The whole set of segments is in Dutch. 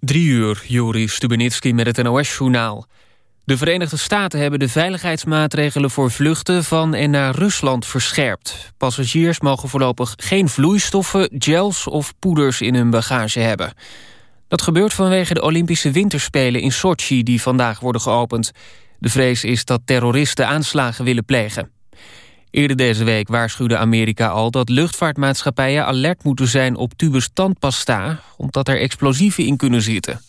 Drie uur, Juri Stubenitski met het NOS-journaal. De Verenigde Staten hebben de veiligheidsmaatregelen voor vluchten van en naar Rusland verscherpt. Passagiers mogen voorlopig geen vloeistoffen, gels of poeders in hun bagage hebben. Dat gebeurt vanwege de Olympische Winterspelen in Sochi die vandaag worden geopend. De vrees is dat terroristen aanslagen willen plegen. Eerder deze week waarschuwde Amerika al dat luchtvaartmaatschappijen alert moeten zijn op tubus tandpasta, omdat er explosieven in kunnen zitten.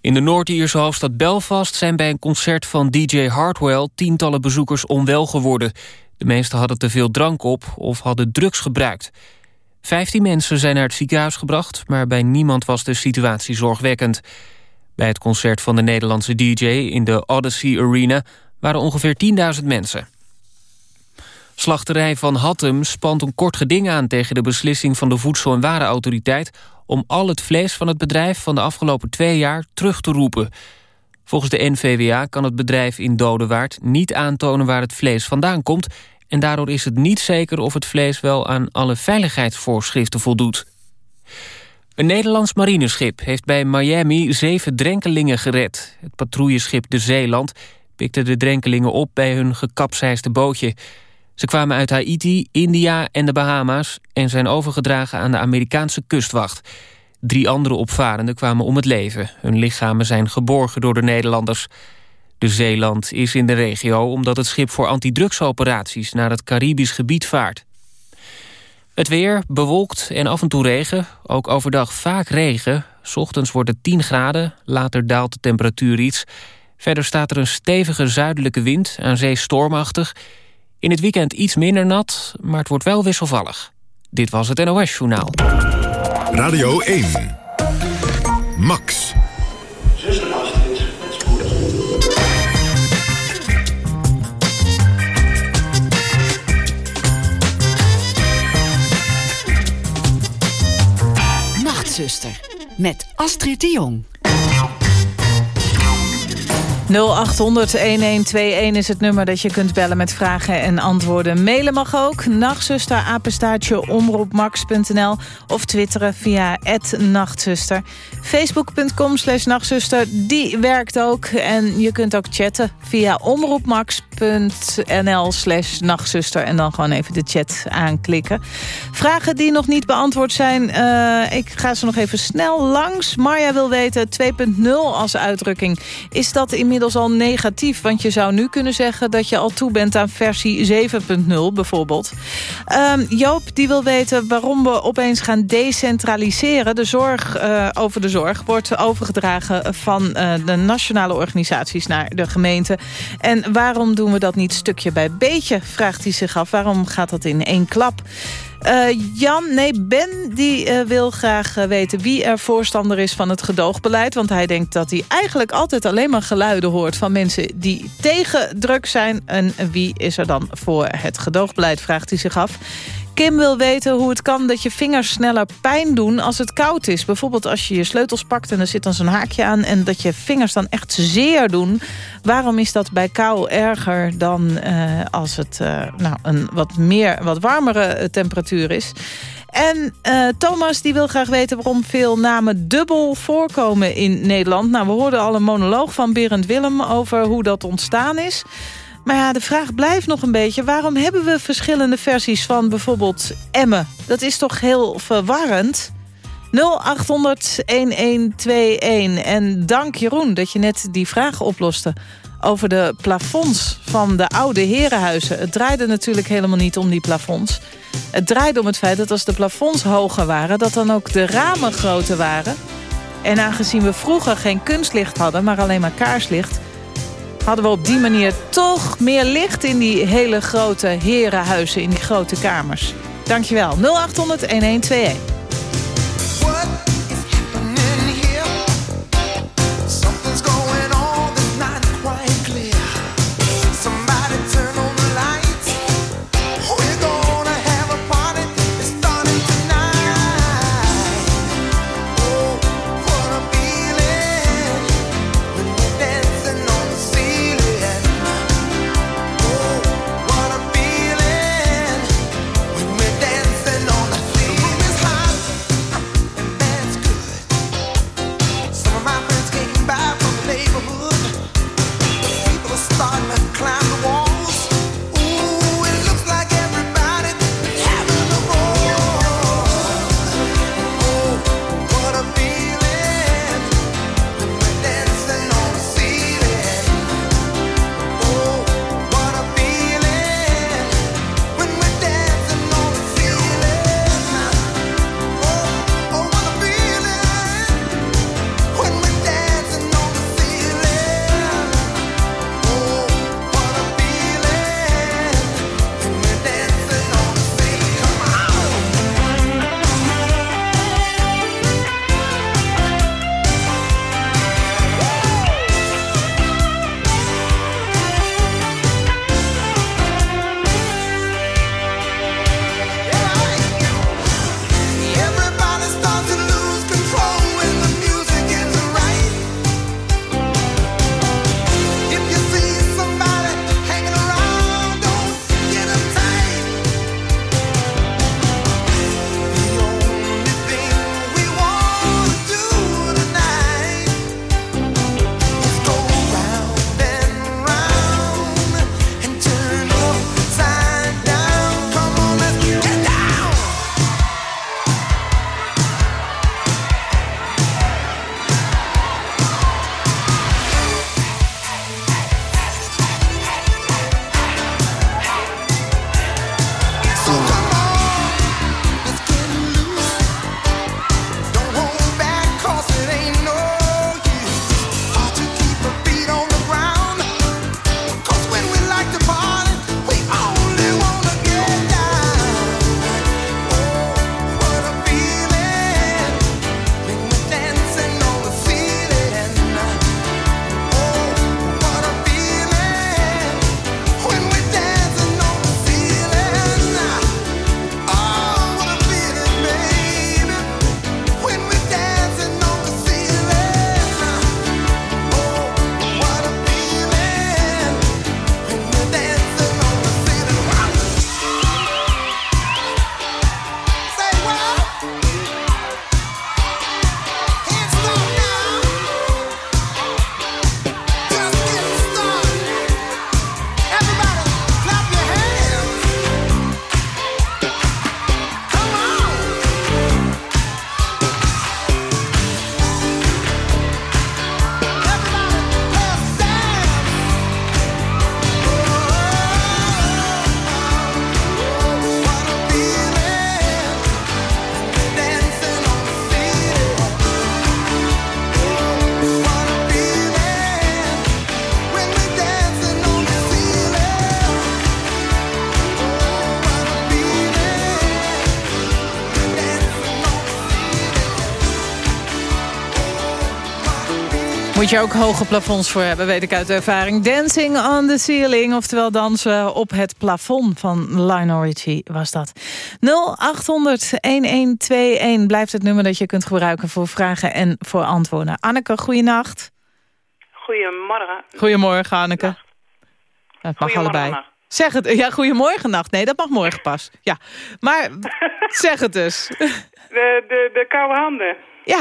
In de Noord-Ierse hoofdstad Belfast zijn bij een concert van DJ Hardwell tientallen bezoekers onwel geworden. De meesten hadden te veel drank op of hadden drugs gebruikt. Vijftien mensen zijn naar het ziekenhuis gebracht, maar bij niemand was de situatie zorgwekkend. Bij het concert van de Nederlandse DJ in de Odyssey Arena waren ongeveer 10.000 mensen. Slachterij van Hattem spant een kort geding aan tegen de beslissing van de Voedsel- en Warenautoriteit om al het vlees van het bedrijf van de afgelopen twee jaar terug te roepen. Volgens de NVWA kan het bedrijf in Dodewaard niet aantonen waar het vlees vandaan komt... en daardoor is het niet zeker of het vlees wel aan alle veiligheidsvoorschriften voldoet. Een Nederlands marineschip heeft bij Miami zeven drenkelingen gered. Het patrouilleschip De Zeeland pikte de drenkelingen op bij hun gekapseisde bootje... Ze kwamen uit Haiti, India en de Bahama's... en zijn overgedragen aan de Amerikaanse kustwacht. Drie andere opvarenden kwamen om het leven. Hun lichamen zijn geborgen door de Nederlanders. De Zeeland is in de regio omdat het schip voor antidrugsoperaties... naar het Caribisch gebied vaart. Het weer bewolkt en af en toe regen. Ook overdag vaak regen. Ochtends wordt het 10 graden, later daalt de temperatuur iets. Verder staat er een stevige zuidelijke wind, aan zee stormachtig... In het weekend iets minder nat, maar het wordt wel wisselvallig. Dit was het NOS Journaal. Radio 1. Max. Zuster Astrid, met spoed. Nachtzuster, met Astrid de Jong. 0800-1121 is het nummer dat je kunt bellen met vragen en antwoorden. Mailen mag ook. Nachtzuster, apenstaartje, omroepmax.nl. Of twitteren via nachtzuster. Facebook.com slash nachtzuster, die werkt ook. En je kunt ook chatten via omroepmax.nl slash nachtzuster. En dan gewoon even de chat aanklikken. Vragen die nog niet beantwoord zijn, uh, ik ga ze nog even snel langs. Marja wil weten, 2.0 als uitdrukking. Is dat inmiddels inmiddels al negatief. Want je zou nu kunnen zeggen dat je al toe bent aan versie 7.0 bijvoorbeeld. Um, Joop die wil weten waarom we opeens gaan decentraliseren. De zorg uh, over de zorg wordt overgedragen van uh, de nationale organisaties naar de gemeente. En waarom doen we dat niet stukje bij beetje, vraagt hij zich af. Waarom gaat dat in één klap? Uh, Jan, nee, Ben die uh, wil graag uh, weten wie er voorstander is van het gedoogbeleid. Want hij denkt dat hij eigenlijk altijd alleen maar geluiden hoort... van mensen die tegen druk zijn. En wie is er dan voor het gedoogbeleid, vraagt hij zich af. Kim wil weten hoe het kan dat je vingers sneller pijn doen als het koud is. Bijvoorbeeld als je je sleutels pakt en er zit dan zo'n haakje aan... en dat je vingers dan echt zeer doen. Waarom is dat bij kou erger dan uh, als het uh, nou, een wat, meer, wat warmere temperatuur is? En Thomas die wil graag weten waarom veel namen dubbel voorkomen in Nederland. Nou, we hoorden al een monoloog van Berend Willem over hoe dat ontstaan is... Maar ja, de vraag blijft nog een beetje... waarom hebben we verschillende versies van bijvoorbeeld Emmen? Dat is toch heel verwarrend? 0800-1121. En dank Jeroen dat je net die vraag oploste over de plafonds van de oude herenhuizen. Het draaide natuurlijk helemaal niet om die plafonds. Het draaide om het feit dat als de plafonds hoger waren... dat dan ook de ramen groter waren. En aangezien we vroeger geen kunstlicht hadden, maar alleen maar kaarslicht hadden we op die manier toch meer licht in die hele grote herenhuizen, in die grote kamers. Dankjewel. 0800 1121. Moet je ook hoge plafonds voor hebben, weet ik uit ervaring. Dancing on the ceiling, oftewel dansen op het plafond van Lionel Richie was dat. 0800-1121 blijft het nummer dat je kunt gebruiken voor vragen en voor antwoorden. Anneke, goeienacht. Goedemorgen. Goedemorgen, Anneke. Dat mag allebei. Zeg het. Ja, goedemorgen, nacht. Nee, dat mag morgen pas. Ja, maar zeg het dus. De, de, de koude handen. Ja.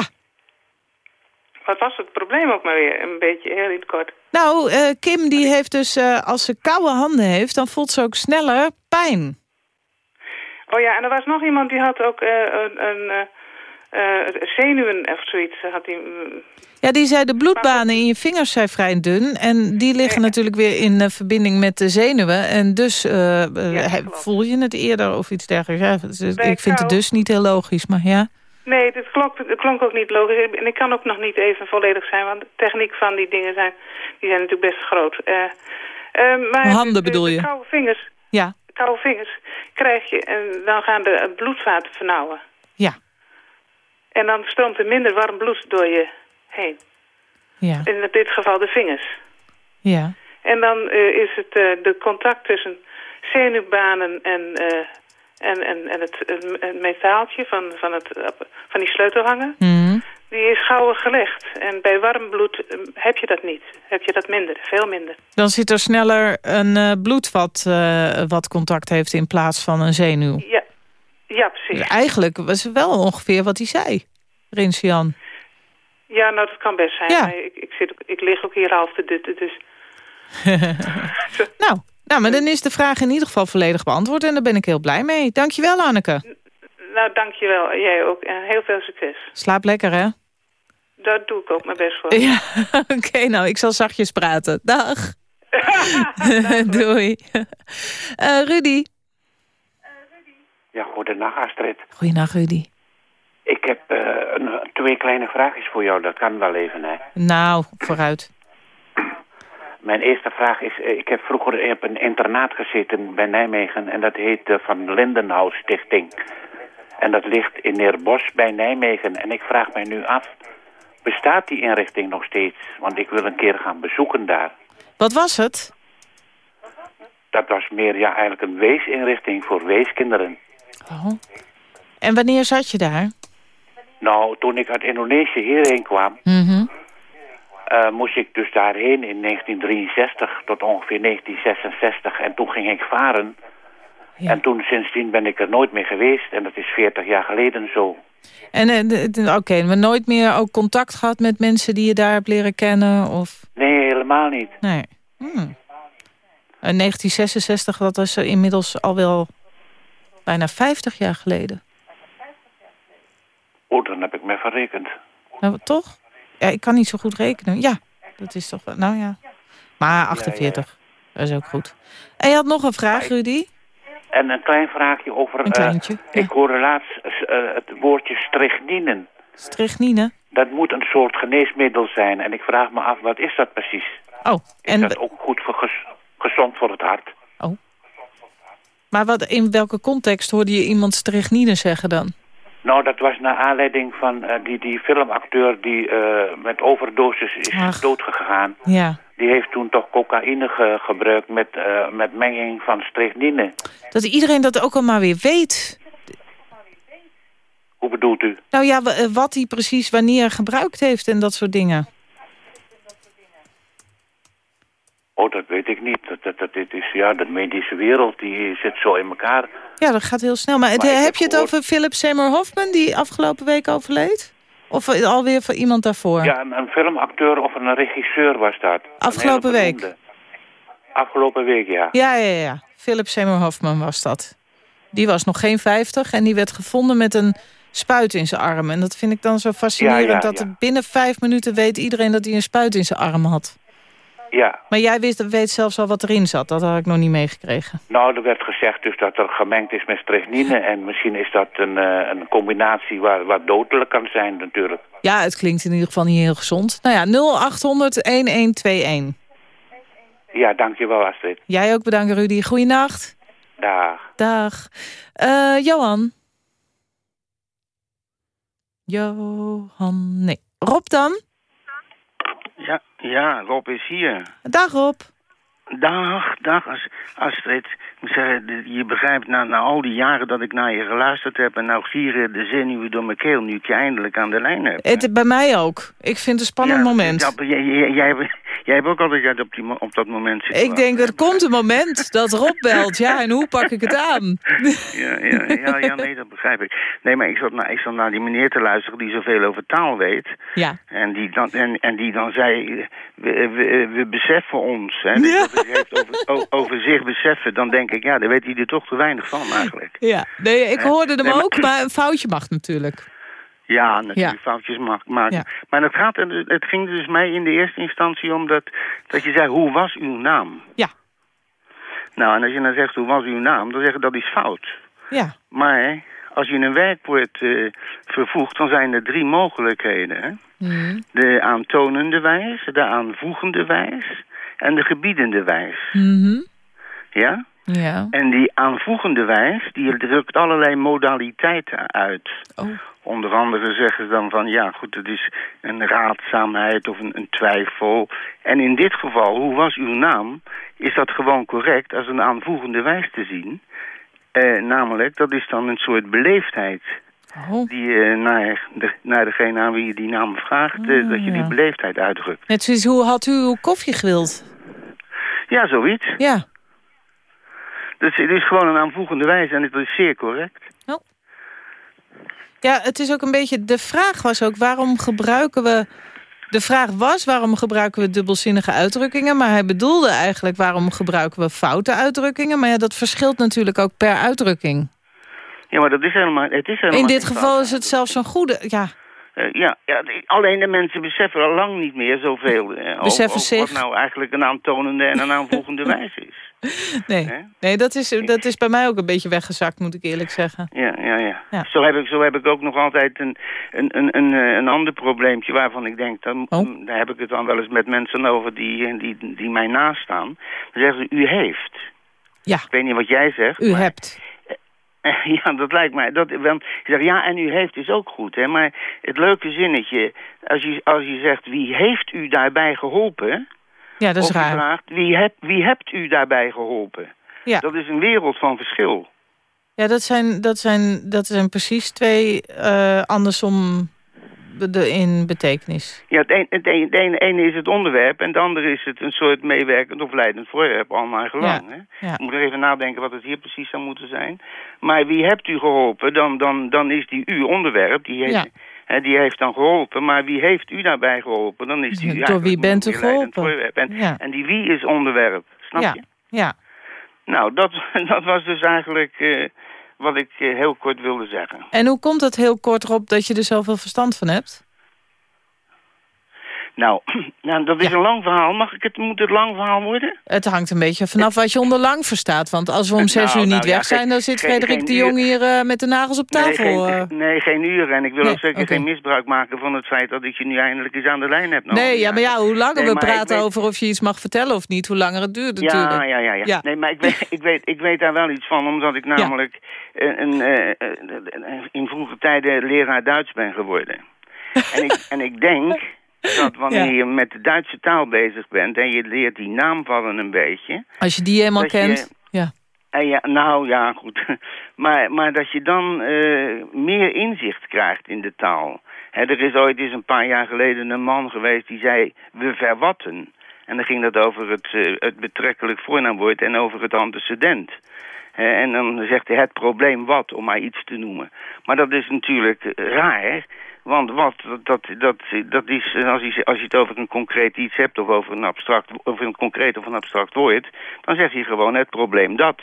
Wat was het probleem ook maar weer? Een beetje heel in kort. Nou, uh, Kim die heeft dus, uh, als ze koude handen heeft... dan voelt ze ook sneller pijn. Oh ja, en er was nog iemand die had ook uh, een, een zenuwen of zoiets. Had die, mm. ja, die zei de bloedbanen in je vingers zijn vrij dun. En die liggen natuurlijk weer in verbinding met de zenuwen. En dus ja, voel je het eerder of iets dergelijks. Ja, ik vind het dus niet heel logisch, maar ja. Nee, het klonk, klonk ook niet logisch. En ik kan ook nog niet even volledig zijn, want de techniek van die dingen zijn, die zijn natuurlijk best groot. Uh, uh, maar Handen bedoel je? koude vingers, ja. koude vingers krijg je en dan gaan de bloedvaten vernauwen. Ja. En dan stroomt er minder warm bloed door je heen. Ja. In dit geval de vingers. Ja. En dan uh, is het de contact tussen zenuwbanen en en, en, en het, het metaaltje van, van, het, van die sleutelhanger, mm. die is gauw gelegd. En bij warm bloed heb je dat niet. Heb je dat minder, veel minder. Dan zit er sneller een uh, bloedvat uh, wat contact heeft in plaats van een zenuw. Ja, ja precies. Dus eigenlijk was het wel ongeveer wat hij zei, Rinsian. Ja, nou dat kan best zijn. Ja. Ik, ik, zit, ik lig ook hier half te dutten, dus... nou, nou, maar dan is de vraag in ieder geval volledig beantwoord... en daar ben ik heel blij mee. Dankjewel, Anneke. Nou, dankjewel. Jij ook. En heel veel succes. Slaap lekker, hè? Daar doe ik ook mijn best voor. Ja, oké. nou, ik zal zachtjes praten. Dag. Doei. Uh, Rudy. Ja, goedenacht Astrid. Goedenacht, Rudy. Ik heb uh, een, twee kleine vraagjes voor jou. Dat kan wel even, hè? Nou, vooruit. Mijn eerste vraag is, ik heb vroeger op een internaat gezeten bij Nijmegen en dat heet de Van Lindenhuis Stichting. En dat ligt in Neerbos bij Nijmegen. En ik vraag mij nu af, bestaat die inrichting nog steeds? Want ik wil een keer gaan bezoeken daar. Wat was het? Dat was meer ja, eigenlijk een weesinrichting voor weeskinderen. Oh. En wanneer zat je daar? Nou, toen ik uit Indonesië hierheen kwam... Mm uh, moest ik dus daarheen in 1963 tot ongeveer 1966. En toen ging ik varen. Ja. En toen sindsdien ben ik er nooit meer geweest. En dat is 40 jaar geleden zo. En uh, oké, okay, maar nooit meer ook contact gehad met mensen die je daar hebt leren kennen? Of... Nee, helemaal niet. Nee. Hmm. In 1966, dat is inmiddels al wel bijna 50 jaar geleden. Oh, dan heb ik me verrekend. Nou, toch? Ja, ik kan niet zo goed rekenen. Ja, dat is toch... Nou ja. Maar 48, ja, ja. dat is ook goed. En je had nog een vraag, Rudy? En een klein vraagje over... Een kleintje, uh, ja. Ik hoorde laatst uh, het woordje strychnine. Strychnine? Dat moet een soort geneesmiddel zijn. En ik vraag me af, wat is dat precies? Oh, is en... dat ook goed voor gezond voor het hart? Oh. Maar wat, in welke context hoorde je iemand strychnine zeggen dan? Nou, dat was naar aanleiding van uh, die, die filmacteur die uh, met overdosis is Ach. doodgegaan. Ja. Die heeft toen toch cocaïne ge gebruikt met, uh, met menging van strychnine. Dat iedereen dat ook al maar weer weet. Hoe bedoelt u? Nou ja, wat hij precies wanneer gebruikt heeft en dat soort dingen. Oh, dat weet ik niet. Dat, dat, dat, dit is, ja, de medische wereld die zit zo in elkaar. Ja, dat gaat heel snel. Maar, heb heb je het gehoord- over Philip Seymour Hoffman... die afgelopen week overleed? Of alweer voor iemand daarvoor? Ja, een, een filmacteur of een regisseur was dat. Afgelopen week? Afgelopen week, ja. Ja, ja, ja. Philip Seymour Hoffman was dat. Die was nog geen 50 en die werd gevonden met een spuit in zijn arm. En dat vind ik dan zo fascinerend... Ja, ja, dat ja. er binnen vijf minuten weet iedereen dat hij een spuit in zijn arm had. Ja, Maar jij wist, weet zelfs al wat erin zat. Dat had ik nog niet meegekregen. nou, er werd gezegd dus dat er gemengd is met strychnine. En misschien is dat een, eh, een combinatie waar, wat dodelijk kan zijn natuurlijk. Ja, het klinkt in ieder geval niet heel gezond. Nou ja, 0800-1121. Ja, dankjewel Astrid. Jij ook bedankt, Rudy. Goeienacht. Dag. Dag. Eh, Johan. Johan, nee. Rob dan? Ja, ja, Rob is hier. Dag Rob. Dag, dag As- Astrid. Moet zeggen, je begrijpt na, na al die jaren dat ik naar je geluisterd heb... en nou gieren de zenuwen door mijn keel nu ik je eindelijk aan de lijn heb. Het, bij mij ook. Ik vind het een spannend Ja, moment. dat- jij, jij, jij, hebt- jij hebt ook altijd op, die, op dat moment zitten ik denk, er komt een moment dat Rob belt. Ja, en hoe pak ik het aan? Ja, ja, ja, ja, nee, dat begrijp ik. Nee, maar ik zat, naar, ik zat naar die meneer te luisteren die zoveel over taal weet. Ja. En die dan, en, en die dan zei, we, we, we beseffen ons. Hè, Dus Ja. over, o- over zich beseffen. Dan denk ik, ja, daar weet hij er toch te weinig van eigenlijk. Ja, nee, ik hoorde hem Nee, maar- ook, maar een foutje mag natuurlijk. Ja, natuurlijk Ja. foutjes ma- maken. Ja. Maar het, gaat, het ging dus mij in de eerste instantie om dat, dat je zei, hoe was uw naam? Ja. Nou, en als je dan zegt, hoe was uw naam? Dan zeggen dat is fout. Ja. Maar als je een werkwoord eh, vervoegt, dan zijn er drie mogelijkheden. Hè? Mhm. De aantonende wijs, de aanvoegende wijs en de gebiedende wijs. Mhm. Ja? Ja. En die aanvoegende wijs, die drukt allerlei modaliteiten uit. Oh. Onder andere zeggen ze dan van, ja goed, het is een raadzaamheid of een, een twijfel. En in dit geval, hoe was uw naam, is dat gewoon correct als een aanvoegende wijs te zien. Eh, namelijk, dat is dan een soort beleefdheid Oh. die je naar, de, naar degene aan wie je die naam vraagt, eh, dat je die beleefdheid uitdrukt. Net zoals, hoe had u uw koffie gewild? Ja, zoiets. Ja. Dus het is gewoon een aanvoegende wijze en het is zeer correct. Ja, het is ook een beetje... De vraag was ook, waarom gebruiken we... De vraag was, waarom gebruiken we dubbelzinnige uitdrukkingen? Maar hij bedoelde eigenlijk, waarom gebruiken we foute uitdrukkingen? Maar ja, dat verschilt natuurlijk ook per uitdrukking. Ja, maar dat is helemaal, het is helemaal In dit geval is het zelfs een goede... Ja, Eh, ja, ja, alleen de mensen beseffen al lang niet meer zoveel. over- Beseffen over wat zich. nou eigenlijk een aantonende en een aanvoegende wijze is. nee. Nee, dat is, dat is bij mij ook een beetje weggezakt, moet ik eerlijk zeggen. Ja, ja, ja. Ja. Zo, heb ik, zo heb ik ook nog altijd een, een, een, een, eh, een ander probleempje waarvan ik denk... Dan, Oh. daar heb ik het dan wel eens met mensen over die, die, die mij nastaan. Dan zeggen ze, u heeft. Ja, Ik weet niet wat jij zegt. u maar- hebt. Ja, dat lijkt mij. Dat, want je zegt, ja, en u heeft is ook goed. Hè? Maar het leuke zinnetje, als je, als je zegt, wie heeft u daarbij geholpen? Ja, dat is of raar. vraagt, wie, heb, wie hebt u daarbij geholpen? Ja. Dat is een wereld van verschil. Ja, dat zijn, dat zijn, dat zijn precies twee eh, andersom de, in betekenis. Ja, het, een, het, een, het ene, ene is het onderwerp en het andere is het een soort meewerkend of leidend voorwerp, allemaal gelang. Ja, Hè? ja. Ik moet er even nadenken wat het hier precies zou moeten zijn. Maar wie hebt u geholpen, dan, dan, dan is die u onderwerp, die heeft, Ja. hè, die heeft dan geholpen. Maar wie heeft u daarbij geholpen, dan is die Ja, door wie bent u geholpen? En, en die wie is onderwerp, snap Ja, je? ja. Nou, dat, dat was dus eigenlijk eh, wat ik eh, heel kort wilde zeggen. En hoe komt het heel kort erop dat je er zoveel verstand van hebt? Nou, nou dat is een lang verhaal. Mag ik het, moet het lang verhaal worden? Het hangt een beetje vanaf wat je onder lang verstaat. Want als we om zes Nou, uur niet nou ja, weg zijn... dan zit geen- Frederik geen de Jong uur. hier eh, met de nagels op tafel. Nee, eh. geen, nee, geen uren. En ik wil Nee, ook zeker geen misbruik maken van het feit dat ik je nu eindelijk eens aan de lijn heb. Nou, nee, ja, maar ja, hoe langer Nee, we praten weet- over of je iets mag vertellen of niet... hoe langer het duurt natuurlijk. Ja, ja, ja, ja. Ja. Nee, maar ik weet, ik, weet, ik weet daar wel iets van, omdat ik namelijk een, een, eh, eh, in vroege tijden leraar Duits ben geworden. en, ik, en ik denk dat wanneer Ja. je met de Duitse taal bezig bent en je leert die naamvallen een beetje... Als je die helemaal je- kent. Ja. En ja, nou ja, goed. Maar, maar dat je dan eh, meer inzicht krijgt in de taal. Er is ooit eens een paar jaar geleden een man geweest die zei... we verwatten. En dan ging dat over het, eh, het betrekkelijk voornaamwoord en over het antecedent. En dan zegt hij het probleem wat, om maar iets te noemen. Maar dat is natuurlijk eh, raar... Want wat, dat, dat, dat is, als je, als je het over een concreet iets hebt... of over een, abstract, over een concreet of een abstract woord... dan zeg je gewoon het probleem dat.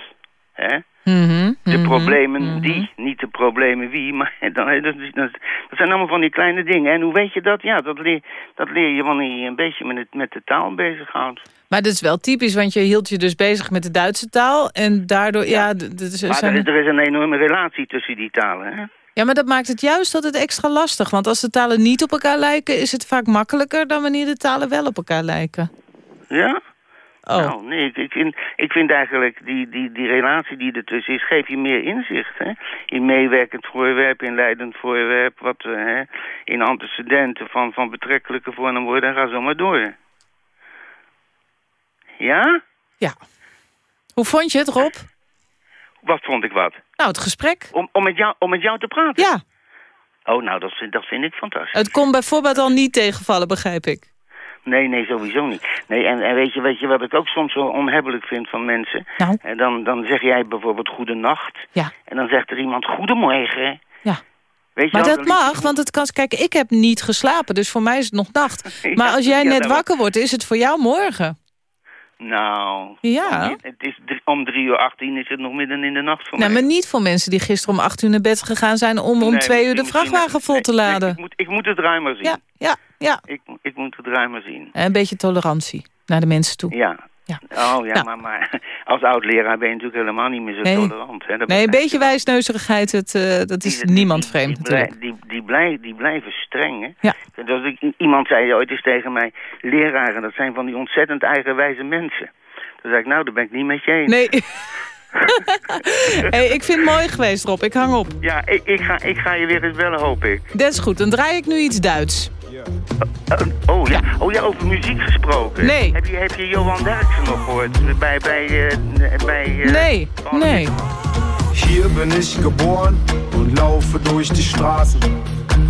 Hè? Mhm, De mhm, problemen mhm. die, niet de problemen wie. Maar dan, dat, zijn allemaal van die kleine dingen. En hoe weet je dat? Ja, dat leer, dat leer je wanneer je een beetje met, het, met de taal bezighoudt. Maar dat is wel typisch, want je hield je dus bezig met de Duitse taal. En daardoor, ja, Maar zijn... er is een enorme relatie tussen die talen. Hè? Ja, maar dat maakt het juist het extra lastig. Want als de talen niet op elkaar lijken, is het vaak makkelijker dan wanneer de talen wel op elkaar lijken. Ja? Oh. Nou, nee, ik, ik, vind, ik vind eigenlijk die, die, die relatie die ertussen is, geeft je meer inzicht. Hè? In meewerkend voorwerp, in leidend voorwerp, wat, eh, hè? in antecedenten van, van betrekkelijke voornaamwoorden. En ga zo maar door. Ja? Ja. Hoe vond je het, Rob? Wat vond ik wat? Nou, het gesprek. Om, om, met, jou, om met jou te praten? Ja. Oh, nou, dat vind, dat vind ik fantastisch. Het kon bijvoorbeeld al niet tegenvallen, begrijp ik. Nee, nee, sowieso niet. Nee, en, en weet, je, weet je wat ik ook soms wel onhebbelijk vind van mensen? Nou? En dan, dan zeg jij bijvoorbeeld goedenacht. Ja. En dan zegt er iemand goedemorgen. Ja. Weet je Maar wel, dat mag, want het kan... Kijk, ik heb niet geslapen, dus voor mij is het nog nacht. Maar als jij Ja, net daarom. wakker wordt, is het voor jou morgen. Nou, Ja. het is drie- om drie uur achttien is het nog midden in de nacht voor Nou, mij. maar niet voor mensen die gisteren om acht uur naar bed gegaan zijn... om om Nee, twee uur de vrachtwagen vol te nee, nee, laden. ik, moet, ik moet het ruimer zien. Ja, ja, ja. Ik, ik moet het ruimer zien. En een beetje tolerantie naar de mensen toe. Ja. Ja. Oh ja, Nou. maar, maar als oud-leraar ben je natuurlijk helemaal niet meer zo Nee. tolerant. Hè? Dat Nee, een beetje wijsneuzigheid, het, eh, dat is Die- niemand die- vreemd die, natuurlijk. Die, die, blij, die blijven streng, hè? Ja. Dat ik, iemand zei ooit eens tegen mij... leraren, dat zijn van die ontzettend eigenwijze mensen. Toen zei ik, nou, daar ben ik niet met je eens. Nee. hey, ik vind het mooi geweest, Rob. Ik hang op. Ja, ik, ik, ga, ik ga je weer eens bellen, hoop ik. Dat is goed. Dan draai ik nu iets Duits. Uh, oh, ja. oh ja, over muziek gesproken. Nee. Heb je, heb je Johan Derksen nog gehoord? Bij, bij, eh, bij, eh, Nee, nee. Hier bin ich geboren und laufe durch die Straßen.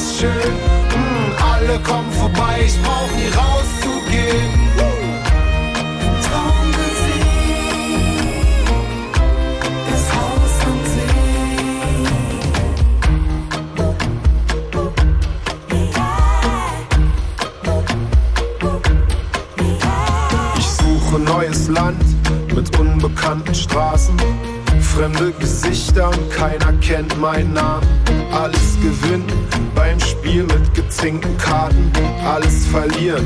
ist schön. Mm, alle kommen vorbei, ich brauch nie rauszugehen. Traum gesehen, das Haus am Ich suche neues Land mit unbekannten Straßen. Fremde Gesichter und keiner kennt meinen Namen.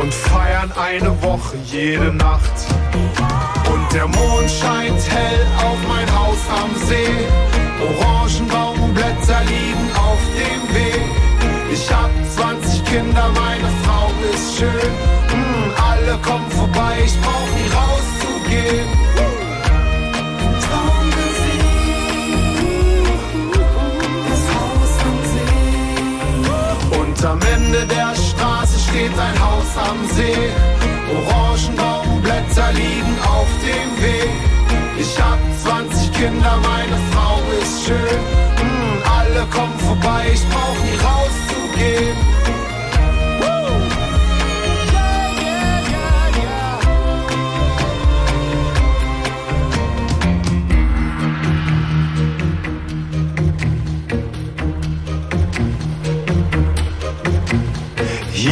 und feiern eine Woche jede Nacht. Und der Mond scheint hell auf mein Haus am See. Orangenbaumblätter liegen auf dem Weg. Ich hab 20 Kinder, meine Frau ist schön. Mm, alle kommen vorbei, ich brauch nie rauszugehen. Das Haus am See. Und am Ende der steht ein Haus am See. Orangenbaumblätter liegen auf dem Weg. Ich hab 20 Kinder, meine Frau ist schön. Mm, alle kommen vorbei, ich brauch nie rauszugehen.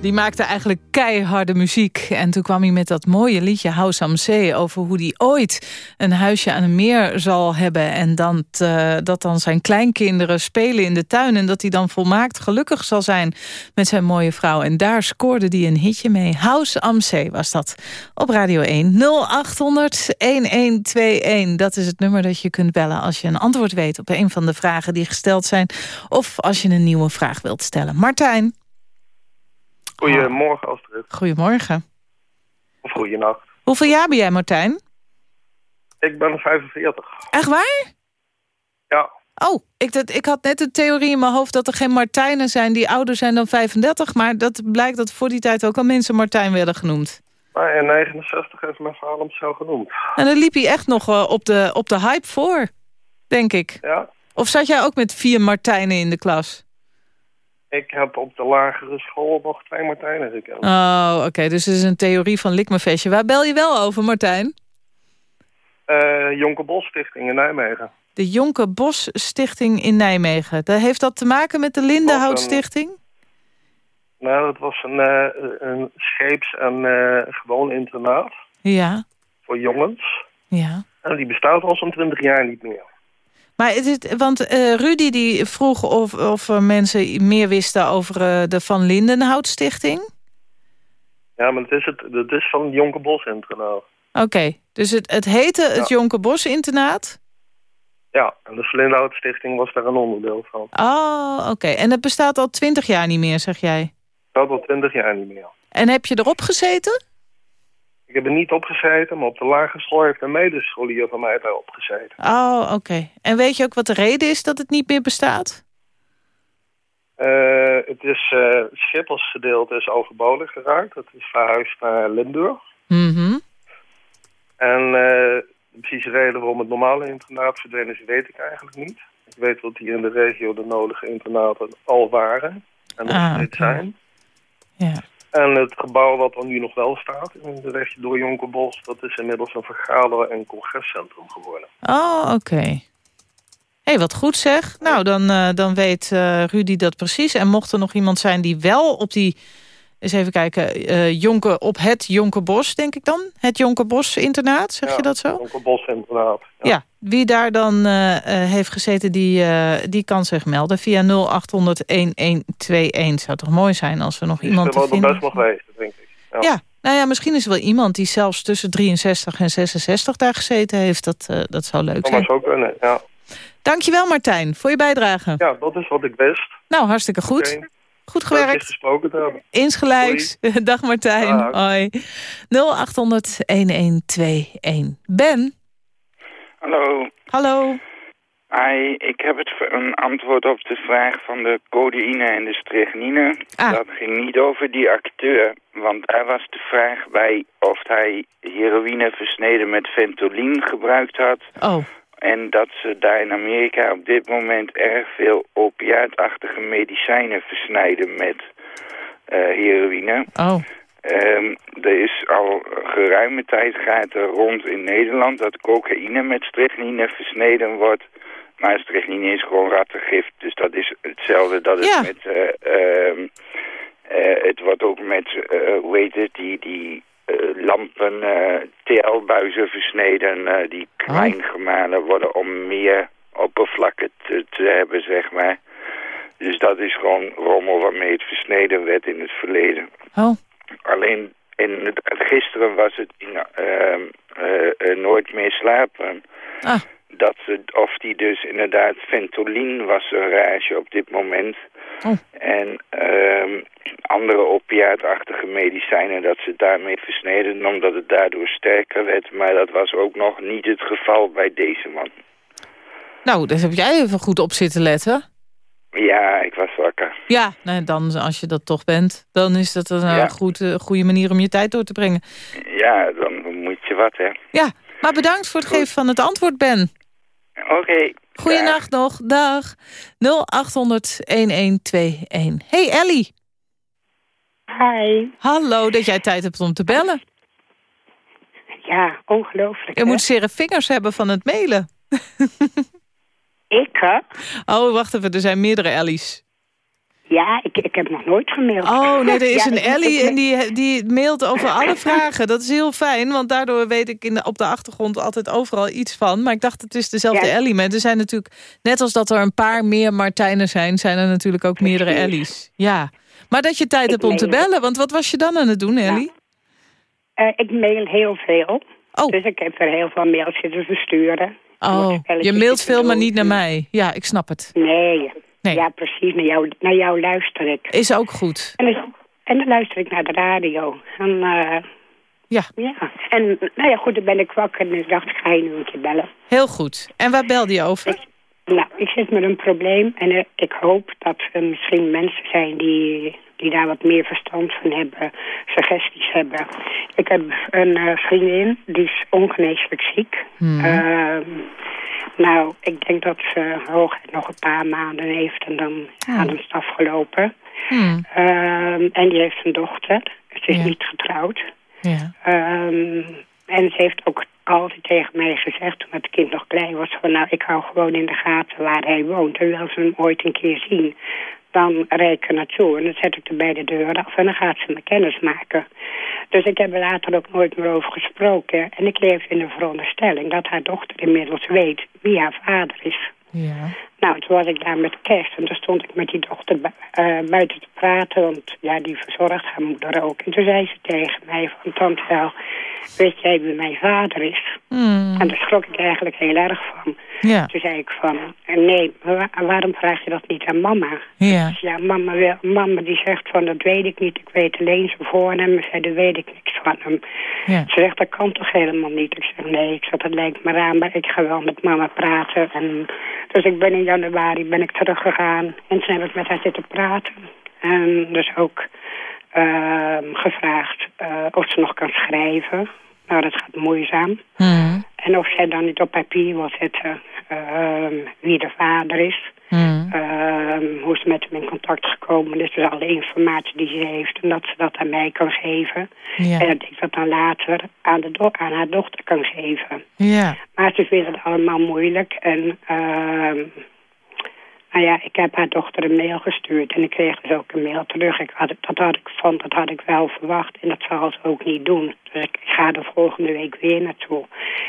Die maakte eigenlijk keiharde muziek. En toen kwam hij met dat mooie liedje House am Zee... over hoe hij ooit een huisje aan een meer zal hebben... en dan, uh, dat dan zijn kleinkinderen spelen in de tuin... en dat hij dan volmaakt gelukkig zal zijn met zijn mooie vrouw. En daar scoorde hij een hitje mee. House am Zee was dat op Radio 1. 0800-1121, dat is het nummer dat je kunt bellen... als je een antwoord weet op een van de vragen die gesteld zijn... of als je een nieuwe vraag wilt stellen. Martijn. Goedemorgen, Astrid. Goedemorgen. Of goeienacht. Hoeveel jaar ben jij, Martijn? Ik ben 45. Echt waar? Ja. Oh, ik, dat, ik had net een theorie in mijn hoofd dat er geen Martijnen zijn die ouder zijn dan 35. Maar dat blijkt dat voor die tijd ook al mensen Martijn werden genoemd. Maar in 69 heeft mijn vader hem zo genoemd. En dan liep hij echt nog uh, op, de, op de hype voor, denk ik. Ja. Of zat jij ook met vier Martijnen in de klas? Ik heb op de lagere school nog twee Martijnen gekend. Oh, oké. Okay. Dus het is een theorie van Likmefestje. Waar bel je wel over, Martijn? Uh, Jonke Bos Stichting in Nijmegen. De Jonke Bos Stichting in Nijmegen. Heeft dat te maken met de Lindenhout Stichting? Nou, dat was een, uh, een scheeps- en uh, gewoon internaat. Ja. Voor jongens. Ja. En die bestaat al zo'n twintig jaar niet meer. Maar het is, want uh, Rudy die vroeg of, of mensen meer wisten over uh, de Van Lindenhout Stichting. Ja, maar het is, het, het is van Jonke Bos internaat. Oké, okay. dus het, het heette het ja. Jonke Bos internaat? Ja, en de Van Lindenhout Stichting was daar een onderdeel van. Oh, oké. Okay. En het bestaat al twintig jaar niet meer, zeg jij? Het bestaat al twintig jaar niet meer. En heb je erop gezeten? Ik heb er niet opgezeten, maar op de lagere school heeft een medescholier van mij daarop gezeten. Oh, oké. Okay. En weet je ook wat de reden is dat het niet meer bestaat? Uh, het is, uh, gedeelte is overbodig geraakt. Het is verhuisd naar Limburg. Mm -hmm. En uh, de precieze reden waarom het normale internaat verdwenen is, weet ik eigenlijk niet. Ik weet dat hier in de regio de nodige internaten al waren. En nog ah, okay. zijn. Ja. En het gebouw wat er nu nog wel staat, in de weg door Jonkerbos... dat is inmiddels een vergader- en congrescentrum geworden. Oh, oké. Hé, hey, wat goed zeg. Nou, dan, uh, dan weet uh, Rudy dat precies. En mocht er nog iemand zijn die wel op die... Eens even kijken, uh, Jonker, op het Jonkerbos, denk ik dan? Het Jonkerbos internaat, zeg ja, je dat zo? Jonkerbos internaat. Ja. ja, wie daar dan heeft gezeten, die, die kan zich melden via 0800-1121. Zou toch mooi zijn als we nog die iemand te vinden? best nog geweest, denk ik. Ja. ja. nou ja, misschien is er wel iemand die zelfs tussen 63 en 66 daar gezeten heeft. Dat, dat zou leuk zijn. Maar zo kunnen, ja. Dankjewel Martijn, voor je bijdrage. Ja, dat is wat ik wist. Nou, hartstikke goed. Okay. Goed gewerkt. gesproken hebben. Insgelijks. Dag Martijn. Dag. Hoi. 0800-1121. Ben. Hallo. Hallo. Hi, ik heb het een antwoord op de vraag van de codeïne en de strychnine. Ah. Dat ging niet over die acteur, want daar was de vraag bij of hij heroïne versneden met Ventolin gebruikt had. Oh. En dat ze daar in Amerika op dit moment erg veel opiaatachtige medicijnen versnijden met uh, heroïne. Oh. Um, er is al geruime tijd gaat er rond in Nederland dat cocaïne met strychnine versneden wordt. Maar strychnine is gewoon rattengift, dus dat is hetzelfde dat ja. het met... Uh, uh, het wordt ook met, hoe heet het, die... die uh, lampen, uh, TL-buizen versneden, uh, die klein Oh. gemalen worden om meer oppervlakken te, te, hebben, zeg maar. Dus dat is gewoon rommel waarmee het versneden werd in het verleden. Oh. Alleen, in het, gisteren was het in, Nooit meer slapen. Ah. Dat ze, of die dus inderdaad Ventolin was een rage op dit moment. Oh. En um, andere opiaatachtige medicijnen, dat ze daarmee versneden omdat het daardoor sterker werd. Maar dat was ook nog niet het geval bij deze man. Nou, daar heb jij even goed op zitten letten. Ja, ik was wakker. Ja, nou, dan als je dat toch bent, dan is dat een Ja. goed, uh, goede manier om je tijd door te brengen. Ja, dan moet je wat, hè. Ja, maar bedankt voor het geven van het antwoord, Ben. Oké. Goeienacht nog, dag. 0800-1121. Hey Ellie. Hi. Hallo, dat jij tijd hebt om te bellen. Ja, ongelooflijk. Je hè? moet zere vingers hebben van het mailen. Ik, hè? Oh, wacht even, er zijn meerdere Ellie's. Ja, ik, ik heb nog nooit gemaild. Oh, nee, er is Ja, een Ellie en die, die mailt over alle vragen. Dat is heel fijn, want daardoor weet ik in de, op de achtergrond altijd overal iets van. Maar ik dacht, het is dezelfde Ja. Ellie. Maar er zijn natuurlijk, net als dat er een paar meer Martijnen zijn... zijn er natuurlijk ook meerdere. Ellies. Ja. Maar dat je tijd Ik hebt om te bellen, want wat was je dan aan het doen, Ellie? Eh, ik mail heel veel. Oh. Dus ik heb er heel veel mails zitten versturen. Oh, je mailt veel, maar niet naar mij. Ja, ik snap het. Nee. Nee. Ja, precies. Naar jou, naar jou luister ik. Is ook goed. En, dan- en dan luister ik naar de radio. En, eh, Ja. ja. En nou ja, goed, dan ben ik wakker en ik dacht, ik ga je nu een keer bellen. Heel goed. En waar belde je over? Nou, ik zit met een probleem en eh, ik hoop dat er misschien mensen zijn die, die daar wat meer verstand van hebben, suggesties hebben. Ik heb een eh, vriendin, die is ongeneeslijk ziek. Hmm. Ehm, nou, ik denk dat ze hooguit nog een paar maanden heeft en dan Oh. aan het afgelopen. Ehm, en die heeft een dochter. Ze is Ja. niet getrouwd. Ja. Ehm, en ze heeft ook altijd tegen mij gezegd, toen het kind nog klein was, van nou, ik hou gewoon in de gaten waar hij woont. En wil ze hem ooit een keer zien, dan rijd ik er naartoe. En dan zet ik de deur af en dan gaat ze me kennis maken. Dus ik heb er later ook nooit meer over gesproken. En ik leef in de veronderstelling dat haar dochter inmiddels weet wie haar vader is. Ja. Nou, toen was ik daar met kerst en toen stond ik met die dochter bu- eh, buiten te praten, want ja, die verzorgt haar moeder ook. En toen zei ze tegen mij van, tante wel, weet jij wie mijn vader is? Hmm. En daar schrok ik eigenlijk heel erg van. Ja. Toen zei ik van, nee, wa- waarom vraag je dat niet aan mama? Ja. Dus ja, mama, wil, mama die zegt van, dat weet ik niet, ik weet alleen zijn voornaam. En zei, daar weet ik niks van hem. Ja. Ze zegt, dat kan toch helemaal niet? Ik zeg, nee, ik zeg, dat lijkt me raar, maar ik ga wel met mama praten. En, dus ik ben in januari ben ik teruggegaan en toen heb ik met haar zitten praten. En dus ook ehm, gevraagd eh, of ze nog kan schrijven. Nou, dat gaat moeizaam. Hmm. En of zij dan niet op papier wil zetten ehm, wie de vader is. Hmm. Ehm, hoe ze met hem in contact gekomen is. Dus alle informatie die ze heeft. En dat ze dat aan mij kan geven. Ja. En dat ik dat dan later aan, de aan haar dochter kan geven. Ja. Maar ze vinden het allemaal moeilijk. En ehm, nou ja, ik heb haar dochter een mail gestuurd. En ik kreeg dus ook een mail terug. Ik had, dat had ik van, dat had ik wel verwacht. En dat zal ze ook niet doen. Dus ik ga er volgende week weer naartoe.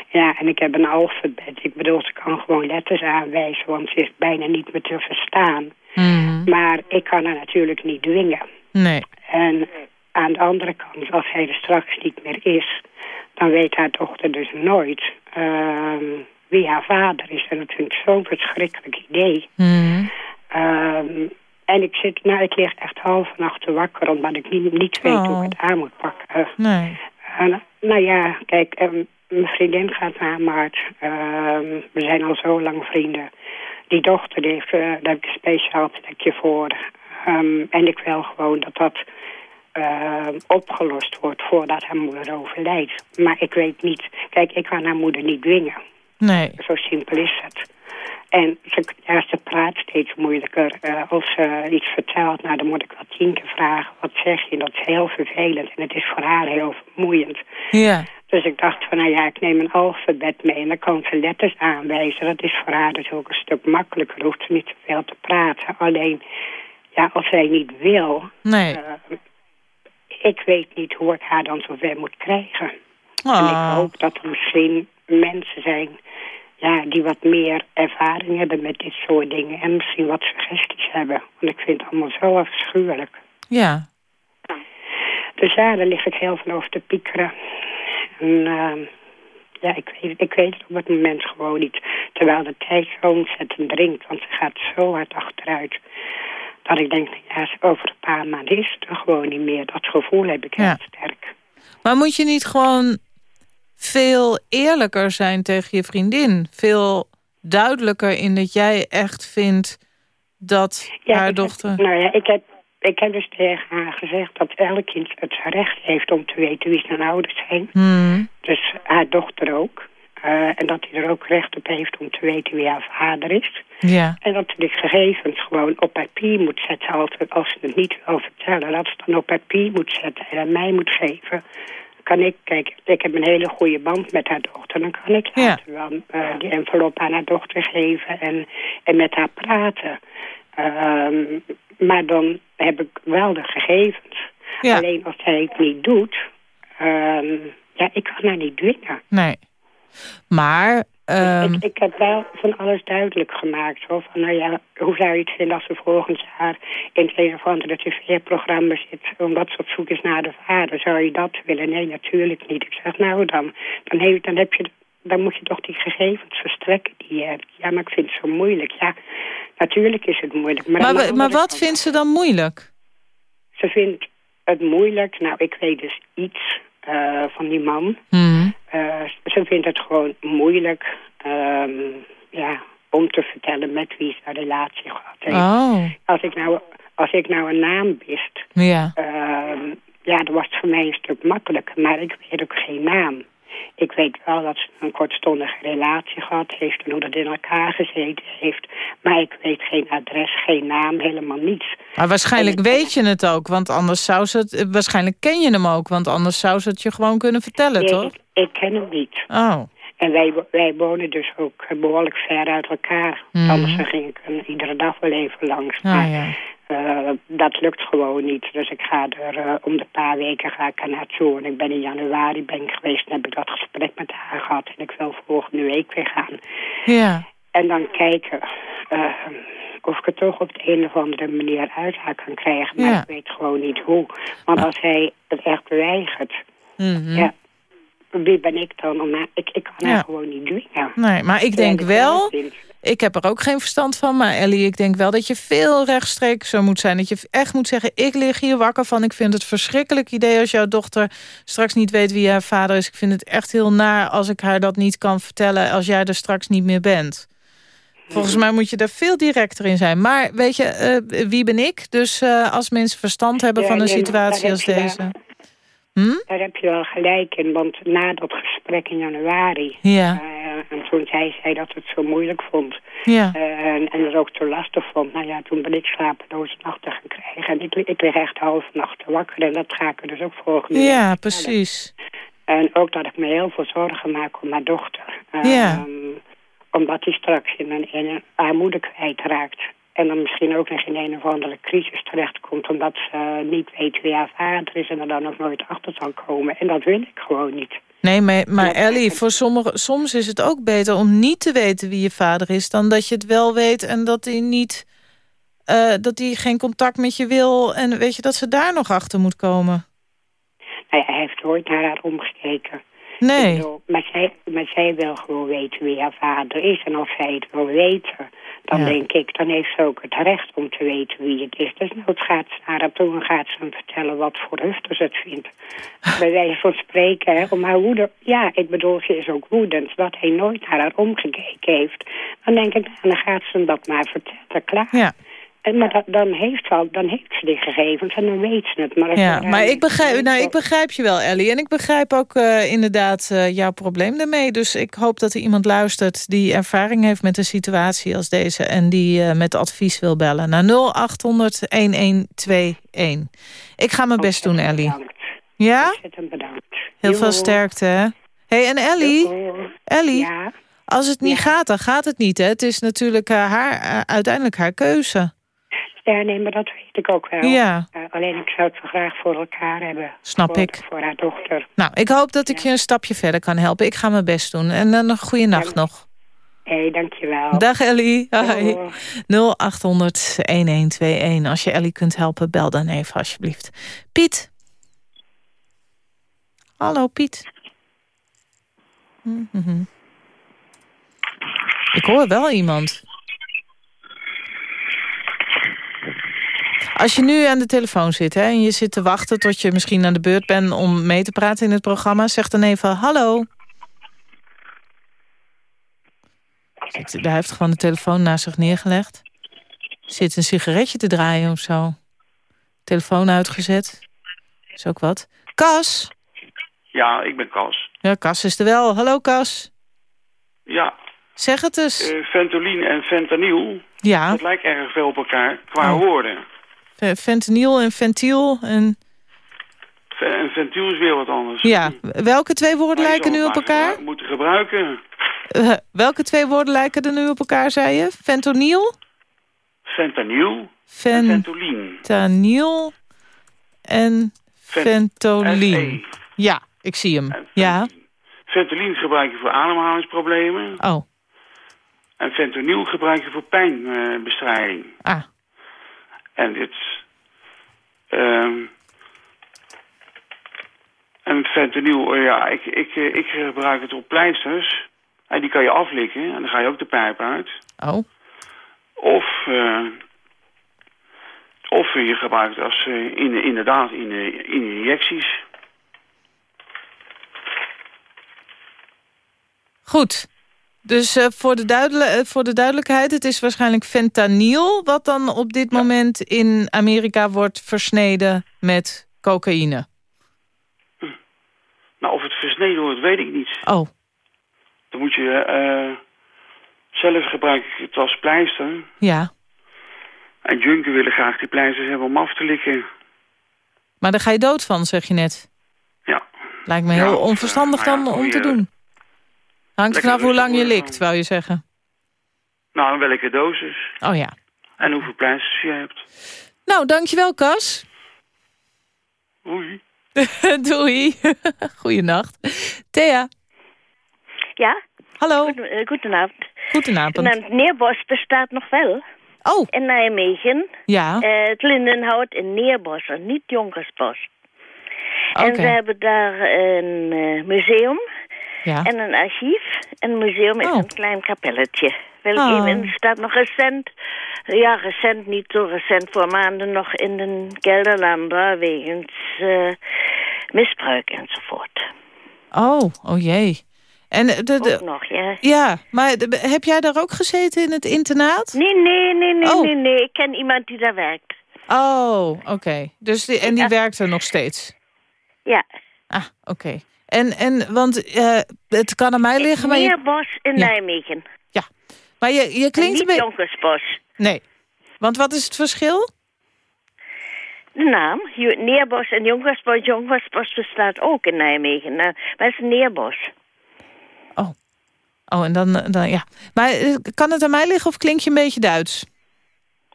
Ja, en ik heb een alfabet. Ik bedoel, ze kan gewoon letters aanwijzen. Want ze is bijna niet meer te verstaan. Hmm. Maar ik kan haar natuurlijk niet dwingen. Nee. En aan de andere kant, als hij er straks niet meer is... dan weet haar dochter dus nooit ehm, wie haar vader is. En dat vind ik zo'n verschrikkelijk idee. Hmm. Ehm, en ik zit, nou, ik lig echt half nacht te wakker... omdat ik niet, niet weet hoe ik het aan moet pakken. Nee. Nou ja, kijk, ehm, mijn vriendin gaat naar Maart. Ehm, we zijn al zo lang vrienden. Die dochter, die heeft, eh, daar heb ik een speciaal plekje voor. En ik wil gewoon dat dat opgelost wordt voordat haar moeder overlijdt. Maar ik weet niet... Kijk, ik kan haar moeder niet dwingen. Nee. Zo simpel is het. En ze, ja, ze praat steeds moeilijker. Eh, als ze iets vertelt, nou, dan moet ik wel tien keer vragen. Wat zeg je? Dat is heel vervelend. En het is voor haar heel vermoeiend. Ja. Dus ik dacht van, nou ja, ik neem een alfabet mee. En dan kan ze letters aanwijzen. Dat is voor haar dus ook een stuk makkelijker. Hoeft ze niet te veel te praten. Alleen, ja, als zij niet wil... Nee. eh, ik weet niet hoe ik haar dan zover moet krijgen. En ik Oh. hoop dat er misschien mensen zijn ja, die wat meer ervaring hebben met dit soort dingen. En misschien wat suggesties hebben. Want ik vind het allemaal zo afschuwelijk. Ja. Dus ja, daar lig ik heel veel over te piekeren. En ehm, ja, ik weet, ik weet het op het moment gewoon niet. Terwijl de tijd zo ontzettend dringt. Want ze gaat zo hard achteruit. Dat ik denk, ja, over een paar maanden is het er gewoon niet meer. Dat gevoel heb ik Ja. heel sterk. Maar moet je niet gewoon veel eerlijker zijn tegen je vriendin? Veel duidelijker in dat jij echt vindt dat Ja, haar heb- dochter... nou ja, ik heb, ik heb dus tegen haar gezegd dat elk kind het recht heeft om te weten wie zijn ouders zijn. Hmm. Dus haar dochter ook. Eh, en dat hij er ook recht op heeft om te weten wie haar vader is. Ja. En dat ze de gegevens gewoon op papier moet zetten als, als ze het niet wil vertellen. Dat ze het dan op papier moet zetten en aan mij moet geven. Kan ik, kijk, ik heb een hele goede band met haar dochter. Dan kan ik Ja. wel eh, die envelop aan haar dochter geven en, en met haar praten. Ehm, maar dan heb ik wel de gegevens. Ja. Alleen als hij het niet doet... ehm, ja, ik kan haar niet dwingen. Nee. Maar... ehm, Ik, ik heb wel van alles duidelijk gemaakt. Hoor. Van, nou ja, hoe zou je het vinden als ze volgend jaar in het een of andere tv-programma zit... omdat ze op zoek is naar de vader. Zou je dat willen? Nee, natuurlijk niet. Ik zeg, nou dan, dan, heb, dan, heb je, dan moet je toch die gegevens verstrekken die je hebt. Ja, maar ik vind het zo moeilijk. Ja, natuurlijk is het moeilijk. Maar, maar, maar wat vindt ze dan moeilijk? Ze vindt het moeilijk. Nou, ik weet dus iets eh, van die man. Hmm. Eh, ze vindt het gewoon moeilijk ehm, ja, om te vertellen met wie ze een relatie gehad heeft. Oh, Als, ik nou, als ik nou een naam wist, ja. ehm, ja, dan was het voor mij een stuk makkelijker. Maar ik weet ook geen naam. Ik weet wel dat ze een kortstondige relatie gehad heeft en hoe dat in elkaar gezeten heeft. Maar ik weet geen adres, geen naam, helemaal niets. Maar waarschijnlijk weet je het ook, want anders zou ze het... Waarschijnlijk ken je hem ook, want anders zou ze het je gewoon kunnen vertellen, Nee, toch? ik, ik ken hem niet. Oh, En wij, wij wonen dus ook behoorlijk ver uit elkaar. Mhm. Anders ging ik er iedere dag wel even langs. ah, Maar ja. eh, dat lukt gewoon niet. Dus ik ga er eh, om de paar weken ga ik er naartoe. En ik ben in januari ben ik geweest en heb ik dat gesprek met haar gehad. En ik wil volgende week weer gaan. Ja, En dan kijken eh, of ik het toch op de een of andere manier uit haar kan krijgen. Maar Ja. ik weet gewoon niet hoe. Want als hij het echt weigert, Mhm. ja, wie ben ik dan? Om ik, ik kan Ja. haar gewoon niet dwingen. Nee, maar ik denk wel... ik heb er ook geen verstand van, maar Ellie, ik denk wel dat je veel rechtstreeks zo moet zijn. Dat je echt moet zeggen, ik lig hier wakker van. Ik vind het verschrikkelijk idee als jouw dochter straks niet weet wie haar vader is. Ik vind het echt heel naar als ik haar dat niet kan vertellen als jij er straks niet meer bent. Volgens mij moet je daar veel directer in zijn. Maar weet je, eh, wie ben ik? Dus eh, als mensen verstand hebben Ja, van een situatie als deze... Hm? Daar heb je wel gelijk in, want na dat gesprek in januari... Ja. eh, en toen zei zij dat het zo moeilijk vond. Ja. eh, en, en het ook te lastig vond. Nou ja, toen ben ik slapeloze nachten gaan krijgen. En ik, ik lig echt half nachten wakker. En dat ga ik er dus ook volgende week Ja, precies. En ook dat ik me heel veel zorgen maak om mijn dochter. Ja. Ehm, omdat die straks in een, in een armoede kwijtraakt. En dan misschien ook nog in een of andere crisis terechtkomt... omdat ze niet weet wie haar vader is... en er dan ook nooit achter zal komen. En dat wil ik gewoon niet. Nee, maar, maar Ellie, voor sommige, soms is het ook beter om niet te weten wie je vader is... dan dat je het wel weet en dat hij niet... eh, dat hij geen contact met je wil en weet je dat ze daar nog achter moet komen. Nou ja, hij heeft nooit naar haar omgekeken. Nee, bedoel, maar, zij, maar zij wil gewoon weten wie haar vader is. En als zij het wil weten, dan Ja. denk ik... dan heeft ze ook het recht om te weten wie het is. Dus nou gaat ze naar haar toe en gaat ze hem vertellen wat voor hufter ze het vindt. Bij wijze van spreken, hè, om haar woede... Ja, ik bedoel, ze is ook woedend dat hij nooit naar haar omgekeken heeft. Dan denk ik, nou, dan gaat ze hem dat maar vertellen, klaar. ja. En, maar dat, dan, heeft ze al, dan heeft ze die gegevens en dan weet ze het. Maar, ja. maar ik begrijp, nou, ik begrijp je wel, Ellie. En ik begrijp ook eh, inderdaad eh, jouw probleem daarmee. Dus ik hoop dat er iemand luistert die ervaring heeft met een situatie als deze... en die eh, met advies wil bellen naar 0800-1121. Ik ga mijn best doen, Ellie. Bedankt. Ja? Bedankt. Heel veel sterkte, hè? hey, en Ellie, Jo. Ellie Ja, als het niet Ja. gaat, dan gaat het niet, hè? Het is natuurlijk haar, uiteindelijk haar keuze. Ja, nee, maar dat weet ik ook wel. Ja, Eh, alleen ik zou het zo graag voor elkaar hebben. Snap voor, ik. Voor haar dochter. nou, ik hoop dat ik je een stapje verder kan helpen. Ik ga mijn best doen. En dan nog goede nacht nog. Hé, hey, dankjewel. Dag Ellie. Hi. Doeg. 0800-1121. Als je Ellie kunt helpen, bel dan even alsjeblieft. Piet. Hallo Piet. Mhm. Ik hoor wel iemand. Als je nu aan de telefoon zit hè, en je zit te wachten tot je misschien aan de beurt bent om mee te praten in het programma, zeg dan even hallo. Zit- Hij heeft gewoon de telefoon naast zich neergelegd. Zit een sigaretje te draaien of zo. Telefoon uitgezet. Is ook wat. Cas. Ja, ik ben Cas. Ja, Cas is er wel. Hallo Cas. Ja, Zeg het eens. Ventolin en fentanyl, ja, dat lijkt erg veel op elkaar qua Oh. woorden. Fe- fentanyl en ventiel. En... En ventiel is weer wat anders. Ja, welke twee woorden lijken nu op elkaar? moeten gebruiken. Eh, welke twee woorden lijken er nu op elkaar, zei je? Fentanyl? fentanyl. Fentanyl en Fen- Ventolin. FE. Ja, ik zie hem. Ja. Ventolin gebruik je voor ademhalingsproblemen. Oh, En fentanyl gebruik je voor pijnbestrijding. ah. En dit... ehm en fentanyl, ja, ik, ik, eh, ik gebruik het op pleisters. En die kan je aflikken en dan ga je ook de pijp uit. Oh. Of, eh, of je gebruikt het als, eh, in, inderdaad in, in injecties. Goed. Dus eh, voor, de eh, voor de duidelijkheid, het is waarschijnlijk fentanyl... wat dan op dit moment in Amerika wordt versneden met cocaïne. Nou, of het versneden wordt, weet ik niet. Oh, Dan moet je... eh, zelf gebruik ik het als pleister. ja. En junken willen graag die pleisters hebben om af te likken. Maar daar ga je dood van, zeg je net. Ja. Lijkt me Ja, heel onverstandig nou ja, dan om te doen. Hangt lekker vanaf hoe lang je likt, wou je zeggen. Nou, en welke dosis. Oh ja. En hoeveel pleisters je hebt. Nou, dankjewel, Cas. Oei. Doei. Goeienacht. Thea. Ja? Hallo. Eh, goedenavond. Goedenavond. Nou, het Neerbos bestaat nog wel. Oh. In Nijmegen. Ja. Eh, het Lindenhout in Neerbos en niet Jonkersbos. En Oké. we hebben daar een eh, museum Ja. en een archief. En het museum is Oh. een klein kapelletje. Wel Oh. even staat nog recent, ja recent, niet zo recent, voor maanden nog in de Gelderlander wegens eh, misbruik enzovoort. Oh, oh jee. En de, de, Ook nog, ja. ja, maar de- heb jij daar ook gezeten in het internaat? Nee, nee, nee, nee, Oh. nee, nee. Ik ken iemand die daar werkt. Oh, oké. Dus die, en die Ja. werkt er nog steeds? Ja. Ah, oké. En, en, want eh, het kan aan mij liggen, maar je, Neerbos in Ja. Nijmegen. maar je, je klinkt een niet beetje... Jonkersbos. Nee. Want wat is het verschil? De naam, Neerbos en Jonkersbos. Jonkersbos bestaat ook in Nijmegen. Nou, maar het is Neerbos. Oh, en dan, dan ja. Maar eh, kan het aan mij liggen of klink je een beetje Duits?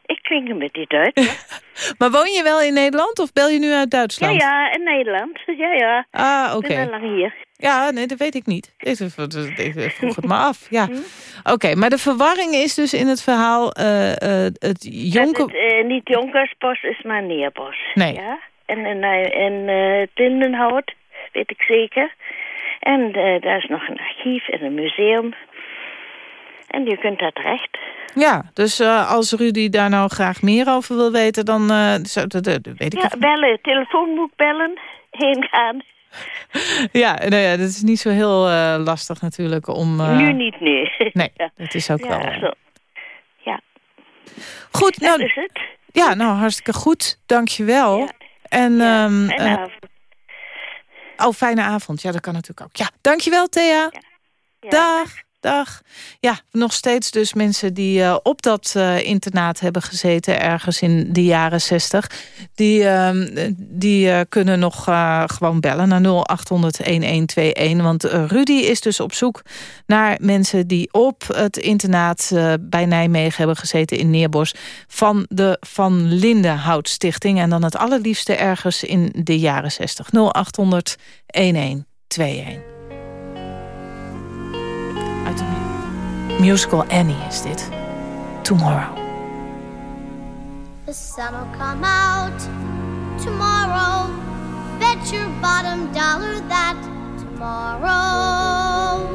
Ik klink een beetje Duits. Maar woon je wel in Nederland of bel je nu uit ja, Duitsland? ja, in Nederland. Ja, ja. Ah, Ik oké. ben al lang hier. Ja, nee, dat weet ik niet. Ik, ik, ik vroeg het maar af. Ja. Hm? Oké, maar de verwarring is dus in het verhaal... eh, eh, het jonker... Het, eh, niet Jonkersbos is, maar Neerbos. Nee. Ja? En in eh, Tindenhout, weet ik zeker. En daar is nog een archief en een museum. En je kunt daar terecht. Ja, dus eh, als Rudy daar nou graag meer over wil weten, dan eh, dat, dat weet ik Ja, het. bellen, telefoonboek bellen, heen gaan. Ja, nou ja, dat is niet zo heel eh, lastig natuurlijk om... Nu niet, nee. Nee, Ja. dat is ook Ja, wel... zo. Ja. Goed, Dat nou, is het. ja, nou hartstikke goed. Dank je wel. Ja. En, ehm, Fijne avond. oh, fijne avond. Ja, dat kan natuurlijk ook. Ja, dankjewel Thea. Dag. Dag. Ja, nog steeds dus mensen die eh, op dat eh, internaat hebben gezeten... ergens in de jaren zestig. Die, ehm, die eh, kunnen nog gewoon bellen naar 0800-1121. Want Rudy is dus op zoek naar mensen... die op het internaat bij Nijmegen hebben gezeten in Neerbos... van de Van Lindenhout Stichting. En dan het allerliefste ergens in de jaren 60. 0800-1121. Musical Annie is dit. Tomorrow. The sun will come out tomorrow. Bet your bottom dollar that tomorrow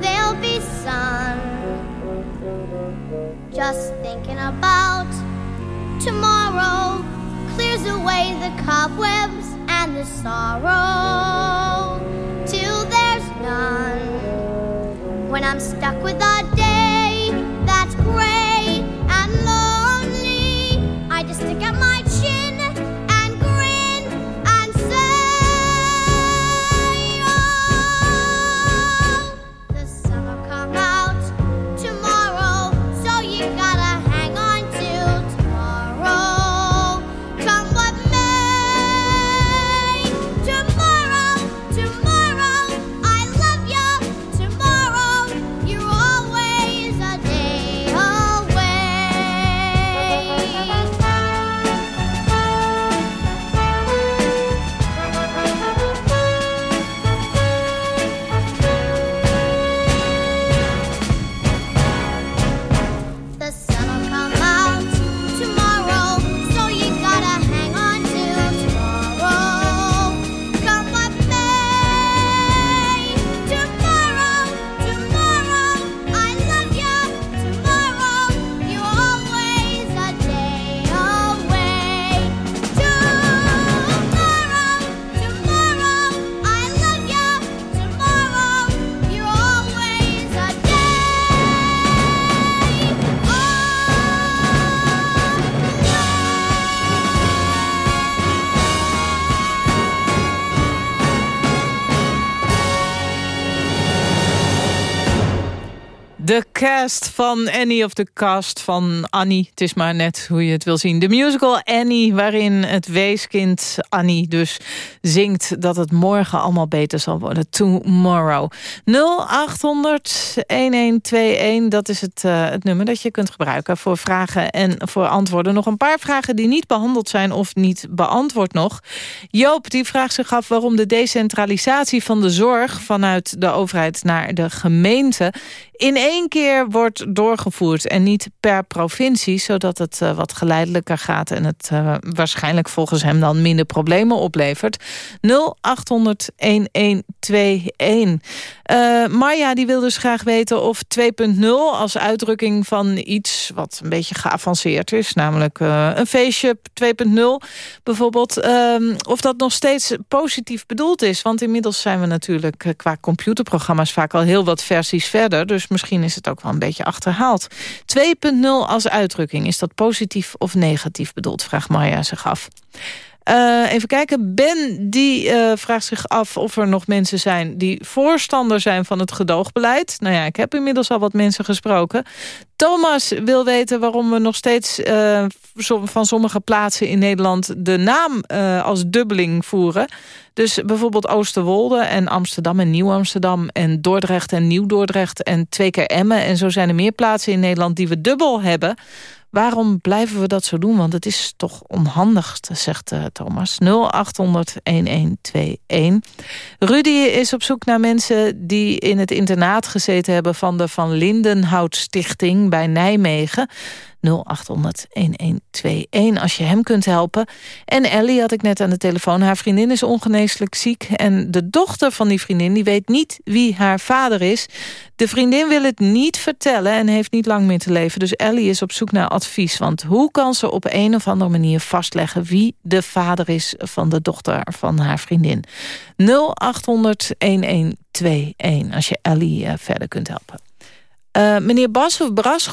there'll be sun. Just thinking about tomorrow clears away the cobwebs and the sorrow till there's none. When I'm stuck with a day van Annie of de cast van Annie. Het is maar net hoe je het wil zien. De musical Annie, waarin het weeskind Annie dus zingt... dat het morgen allemaal beter zal worden. Tomorrow. 0800-1121, dat is het, uh, het nummer dat je kunt gebruiken... voor vragen en voor antwoorden. Nog een paar vragen die niet behandeld zijn of niet beantwoord nog. Joop die vraagt zich af waarom de decentralisatie van de zorg... vanuit de overheid naar de gemeente in één keer wordt doorgevoerd en niet per provincie... zodat het uh, wat geleidelijker gaat en het uh, waarschijnlijk volgens hem dan minder problemen oplevert. 0800-1121. Uh, Marja die wil dus graag weten of 2.0 als uitdrukking van iets wat een beetje geavanceerd is... namelijk uh, een feestje 2.0 bijvoorbeeld, ehm, of dat nog steeds positief bedoeld is. Want inmiddels zijn we natuurlijk qua computerprogramma's vaak al heel wat versies verder... dus misschien is het ook wel een beetje achterhaald. 2.0 als uitdrukking, is dat positief of negatief bedoeld? Vraagt Marja zich af. Uh, even kijken, Ben die uh, vraagt zich af of er nog mensen zijn... die voorstander zijn van het gedoogbeleid. Nou ja, ik heb inmiddels al wat mensen gesproken. Thomas wil weten waarom we nog steeds uh, van sommige plaatsen in Nederland... de naam als dubbeling voeren. Dus bijvoorbeeld Oosterwolde en Amsterdam en Nieuw-Amsterdam... en Dordrecht en Nieuw-Dordrecht en twee keer Emmen. En zo zijn er meer plaatsen in Nederland die we dubbel hebben... Waarom blijven we dat zo doen? Want het is toch onhandig, zegt uh, Thomas. 0800-1121. Rudy is op zoek naar mensen die in het internaat gezeten hebben... van de Van Lindenhout Stichting bij Nijmegen. 0800-1121 als je hem kunt helpen. En Ellie had ik net aan de telefoon. Haar vriendin is ongeneeslijk ziek. En de dochter van die vriendin die weet niet wie haar vader is. De vriendin wil het niet vertellen en heeft niet lang meer te leven. Dus Ellie is op zoek naar advies. Want hoe kan ze op een of andere manier vastleggen... wie de vader is van de dochter van haar vriendin? 0800-1121 als je Ellie uh, verder kunt helpen. Uh, meneer Bas of Bras.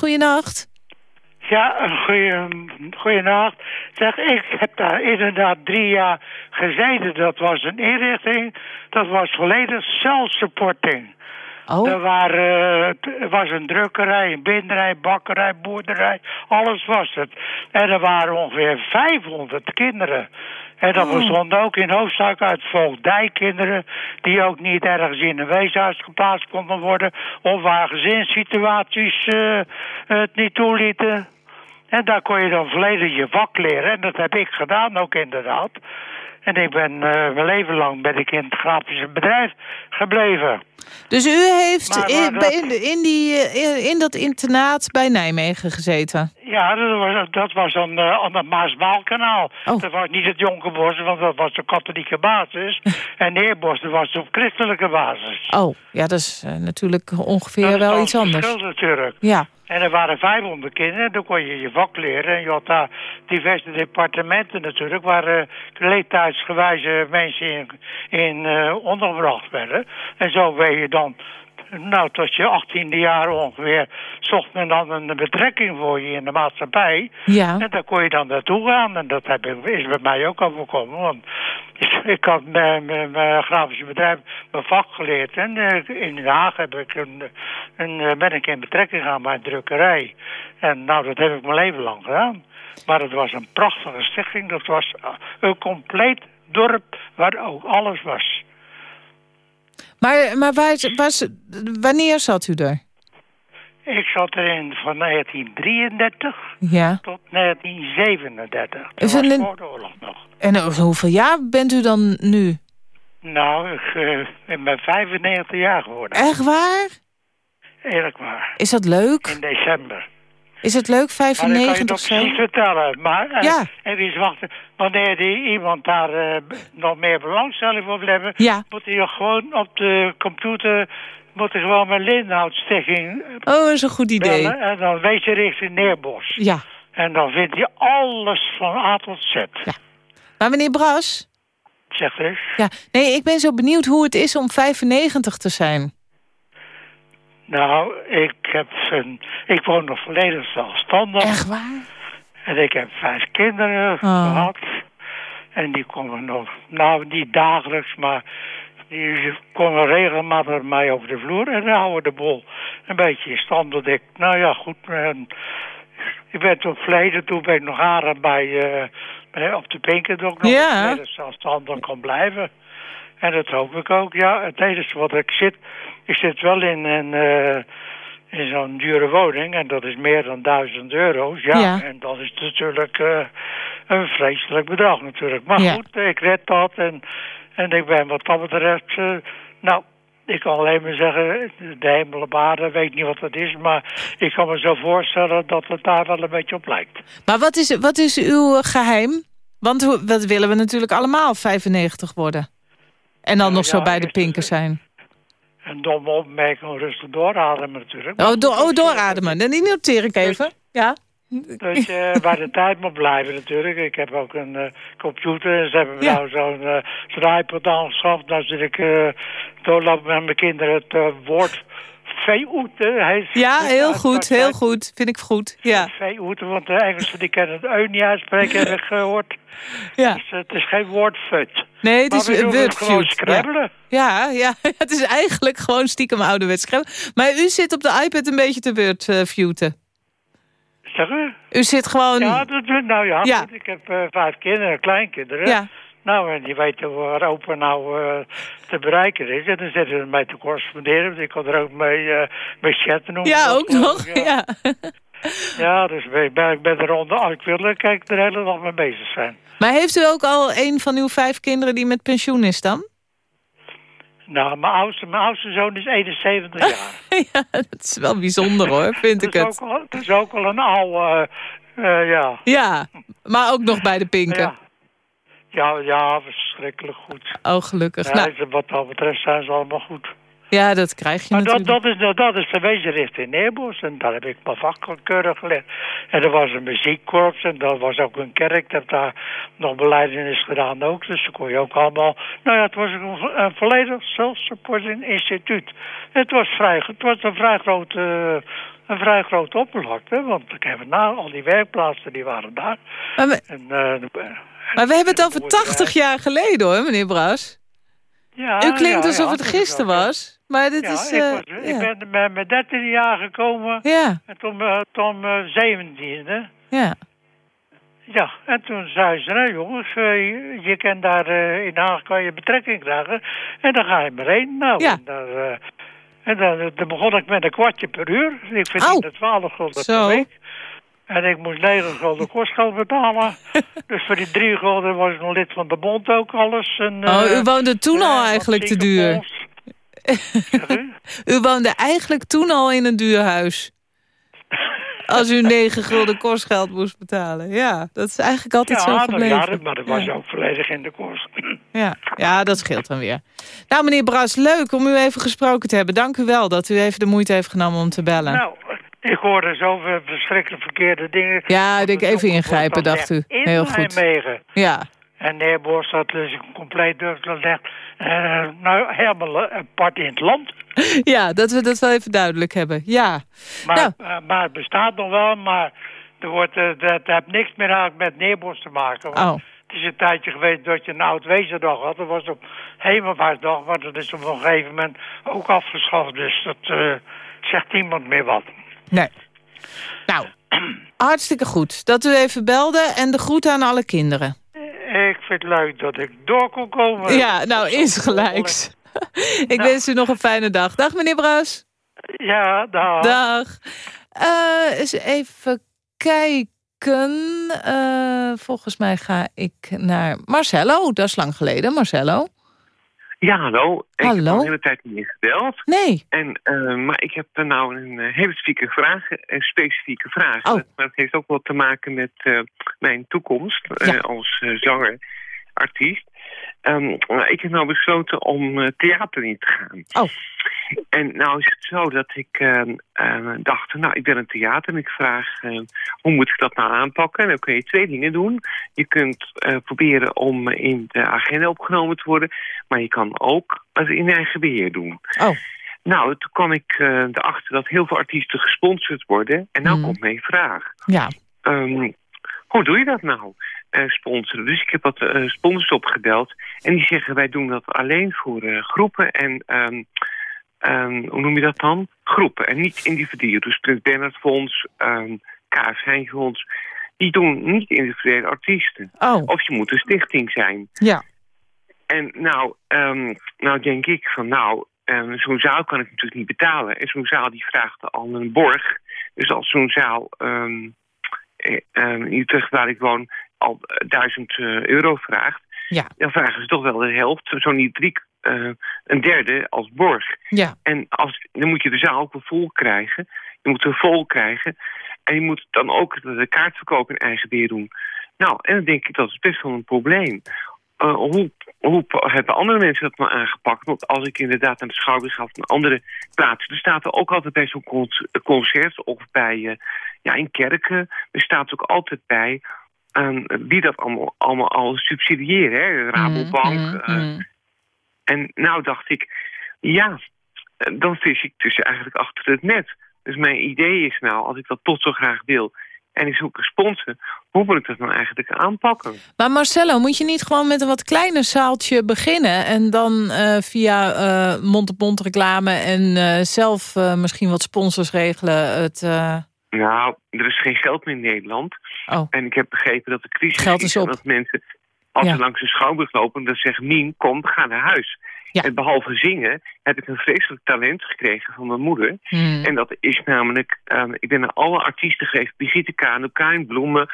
Ja, goeienacht. Zeg, ik heb daar inderdaad drie jaar gezeten. Dat was een inrichting. Dat was volledig zelfsupporting. Oh. Er, waren, er was een drukkerij, een binderij, bakkerij, boerderij. Alles was het. En er waren ongeveer 500 kinderen. En dat bestonden ook in hoofdzaak uit voogdijkinderen... die ook niet ergens in een weeshuis geplaatst konden worden... of waar gezinssituaties uh, het niet toelieten. En daar kon je dan volledig je vak leren. En dat heb ik gedaan ook inderdaad. En ik ben uh, mijn leven lang ben ik in het grafische bedrijf gebleven. Dus u heeft maar, maar in, dat... in, in, die, in, in, dat internaat bij Nijmegen gezeten? Ja, dat was, dat was aan, uh, aan het Maaswaalkanaal. Oh. Dat was niet het Jonkerbos, want dat was de katholieke basis. en Neerbos, dat was op christelijke basis. Oh, ja, dat is uh, natuurlijk ongeveer dat wel iets anders. Dat is natuurlijk. Ja. En er waren 500 kinderen, dan kon je je vak leren. En je had daar diverse departementen natuurlijk... waar uh, leeftijdsgewijze mensen in, uh, ondergebracht werden. En zo ben je dan... Nou, tot je 18e jaar ongeveer zocht men dan een betrekking voor je in de maatschappij. Ja. En daar kon je dan naartoe gaan. En dat heb, is bij mij ook overkomen. Want ik had met mijn grafische bedrijf mijn vak geleerd. En uh, in Den Haag heb ik een, een, uh, ben ik in betrekking gegaan bij een drukkerij. En nou, dat heb ik mijn leven lang gedaan. Maar het was een prachtige stichting. Dat was een compleet dorp waar ook alles was. Maar, maar waar, was, wanneer zat u er? Ik zat erin van 1933 ja. tot 1937. Dat was een... voor de oorlog nog. En hoeveel jaar bent u dan nu? Nou, ik, uh, ik ben 95 jaar geworden. Echt waar? Eerlijk waar. Is dat leuk? In december. Is het leuk, 95 of zo? Dat kan je precies vertellen. Maar uh, ja. eens wachten. Wanneer die iemand daar uh, nog meer belangstelling voor wil hebben... Ja. moet hij gewoon op de computer... moet hij gewoon mijn Lindhout-stichting Oh, dat is een goed idee. Bellen, en dan wees je richting Neerbos. Ja. En dan vindt hij alles van A tot Z. Ja. Maar meneer Bras... Zeg eens. Ja, nee, ik ben zo benieuwd hoe het is om 95 te zijn. Nou, ik heb een, ik woon nog volledig zelfstandig. Echt waar? En ik heb vijf kinderen oh. gehad. En die komen nog, nou niet dagelijks, maar die komen regelmatig met mij over de vloer en dan houden we de bol een beetje in stand. Dat ik, nou ja, goed. En ik ben toen verleden, toen ben ik nog aardig bij, bij op de pinken ook nog. Ja. Dat zelfstandig kan blijven. En dat hoop ik ook, ja. Het enige wat ik zit, ik zit wel in een... eh, in zo'n dure woning en dat is meer dan 1000 euro's. Ja, Ja. en dat is natuurlijk eh, een vreselijk bedrag natuurlijk. Maar Ja. goed, ik red dat en, en ik ben wat dat betreft... eh, nou, ik kan alleen maar zeggen, de hemel op aarde, weet niet wat dat is... maar ik kan me zo voorstellen dat het daar wel een beetje op lijkt. Maar wat is, wat is uw geheim? Want dat willen we natuurlijk allemaal 95 worden. En dan nog zo bij de pinken zijn. Een domme opmerking, rustig doorademen natuurlijk. Oh, do oh doorademen. Dan die noteer ik even. Dus- ja. Dus uh, waar de tijd moet blijven natuurlijk. Ik heb ook een eh, computer en ze hebben nou zo'n eh, uh, draaipad aangeschaft. Nou zit ik doorlopen met mijn kinderen het woord veeoeten. Hij Ja, heel goed, heel goed. Vind ik goed. Ja. Veeoeten, want de Engelsen die kennen het eu niet uitspreken, heb ik gehoord. Ja. Dus het is geen woord fut. Nee, het Maar is we doen het gewoon. Ja. scrabbelen. Ja, ja, het is eigenlijk gewoon stiekem ouderwets schrijven. Maar u zit op de iPad een beetje te wordfeuten. Zeg u? U zit gewoon... Ja, dat, nou ja, Ja. goed, ik heb eh, vijf kinderen, kleinkinderen. Ja. Nou, en die weten waar opa nou eh, te bereiken is. En dan zitten ze mij te corresponderen. Want ik kan er ook mee, eh mee chatten. noemen Ja, ook nog. Ja. Ja, dus ik ben, ik ben er onder. Ik wil, kijk er de hele dag mee bezig zijn. Maar heeft u ook al een van uw vijf kinderen die met pensioen is dan? Nou, mijn oudste, mijn oudste zoon is 71 jaar. ja, dat is wel bijzonder hoor, vind ik dat, het. al, dat is ook al een oude, eh, ja. Ja, maar ook nog bij de pinken. Ja. Ja, ja, verschrikkelijk goed. Oh, gelukkig. Ja, Nou, wat dat betreft zijn ze allemaal goed. ja, dat krijg je Maar dat, natuurlijk. dat, is, nou, dat is de wezenricht in Neerbos. En daar heb ik mijn vak keurig geleerd. En er was een muziekkorps en dat was ook een kerk. Heb daar nog beleidenis gedaan ook. Dus dan kon je ook allemaal... Nou ja, het was een, een volledig zelfsupporting instituut. Het was, vrij, het was een vrij groot... eh, een vrij grote oppervlakte, want ik heb nou, al die werkplaatsen die waren daar. Maar we, En, de- maar we hebben het over 80 jaar geleden hoor, meneer Bras. ja, U klinkt ja, alsof ja, het gisteren was. Maar dit is... ik, eh, was, ik ben met mijn dertiende jaar gekomen. Ja. En toen, eh, toen mijn zeventiende. Ja. Ja, en toen zei ze, nou jongens, je, je kan daar eh, in Haag kan je betrekking krijgen. En dan ga je maar heen. Nou, Ja. en, daar, eh, en dan, dan begon ik met een kwartje per uur. Ik verdiende 12 gulden per week. En ik moest 9 gulden kostgeld betalen. dus voor die 3 gulden was ik nog lid van de bond ook alles. En, Oh, eh, u woonde toen eh, al eigenlijk te duur. U woonde eigenlijk toen al in een duur huis. Als u 9 gulden kostgeld moest betalen. Ja, dat is eigenlijk altijd ja, zo nou gebleven. ja, dat- maar dat was Ja. ook volledig in de kost. Ja. ja, dat scheelt dan weer. Nou, meneer Bras, leuk om u even gesproken te hebben. Dank u wel dat u even de moeite heeft genomen om te bellen. Nou, ik hoorde zoveel verschrikkelijk verkeerde dingen. ja, ik denk even ingrijpen, dacht u. In Heel goed. Nijmegen. Ja, En Neerbos had dus compleet doorgelegd. Uh, nou, helemaal eh, apart in het land. ja dat we dat wel even duidelijk hebben. Ja, Maar, Nou. eh, maar het bestaat nog wel, maar er wordt, eh, dat heeft niks meer eigenlijk met Neerbos te maken. Oh. Het is een tijdje geweest dat je een oud wezendag had. Dat was op Hemelvaartsdag, maar dat is op een gegeven moment ook afgeschaft. Dus dat eh, zegt niemand meer wat. nee. Nou, hartstikke goed dat u even belde en de groet aan alle kinderen. Ik vind het leuk dat ik door kon komen. Ja, nou, is gelijks. Ik wens u nog een fijne dag. Dag, meneer Bras. Ja, dag. Dag. Eh, eens even kijken. Eh, volgens mij ga ik naar Marcello. Dat is lang geleden, Marcello. Ja, hallo. Ik heb Hallo. al de hele tijd niet meer gebeld. Nee. En, eh, maar ik heb er nou een hele specifieke vraag. Een specifieke vraag. Oh. Maar het heeft ook wat te maken met mijn toekomst Ja. als zanger, artiest. Ehm, nou, ik heb nou besloten om eh, theater niet te gaan. Oh. En nou is het zo dat ik ehm, eh, dacht, nou, ik ben een theater en ik vraag, eh, hoe moet ik dat nou aanpakken? En dan kun je twee dingen doen. Je kunt proberen om in de agenda opgenomen te worden, maar je kan ook het in eigen beheer doen. Oh. Nou, toen kwam ik erachter dat heel veel artiesten gesponsord worden. En nou Hmm. komt mijn vraag. Ja. Ehm, hoe doe je dat nou? Eh. Dus ik heb wat eh, sponsors opgebeld. En die zeggen, wij doen dat alleen voor eh, groepen en... ehm, ehm, hoe noem je dat dan? Groepen en niet individuen. Dus Prins Bernhard Fonds, um, KFC Fonds... die doen niet individuele artiesten. Oh. Of je moet een stichting zijn. Ja. En nou, ehm, nou denk ik van nou, ehm, zo'n zaal kan ik natuurlijk niet betalen. En zo'n zaal die vraagt al een borg. Dus als zo'n zaal ehm, ehm, in Utrecht waar ik woon al duizend eh, euro vraagt... Ja. dan vragen ze toch wel de helft, zo niet drie, eh, een derde als borg. Ja. En als, dan moet je de zaal ook wel vol krijgen. Je moet er vol krijgen. En je moet dan ook de kaartverkoop in eigen beheer doen. Nou, en dan denk ik dat is best wel een probleem. Eh, hoe, hoe hebben andere mensen dat nou aangepakt? Want als ik inderdaad naar de Schouwburg ga naar andere plaatsen... er staat er ook altijd bij zo'n con- concert of bij, eh, ja, in kerken... er staat ook altijd bij wie dat allemaal, allemaal al subsidiëren. Hè? Rabobank. Mhm, eh, en nou dacht ik, ja, eh, dan vis ik dus eigenlijk achter het net. Dus mijn idee is nou, als ik dat toch zo graag wil... en ik zoek een sponsor, hoe moet ik dat nou eigenlijk aanpakken? Maar Marcelo, moet je niet gewoon met een wat kleiner zaaltje beginnen... en dan eh, via mond-op-mond reclame en zelf misschien wat sponsors regelen... Het, Nou, er is geen geld meer in Nederland. Oh. En ik heb begrepen dat de crisis Geld is en op. dat mensen, als Ja. ze langs de schouwburg lopen... dan zeggen Mien, kom, ga naar huis. En behalve zingen heb ik een vreselijk talent gekregen van mijn moeder. Hmm. En dat is namelijk, eh, ik ben naar alle artiesten geweest. Brigitte Kano, Karin Bloemen,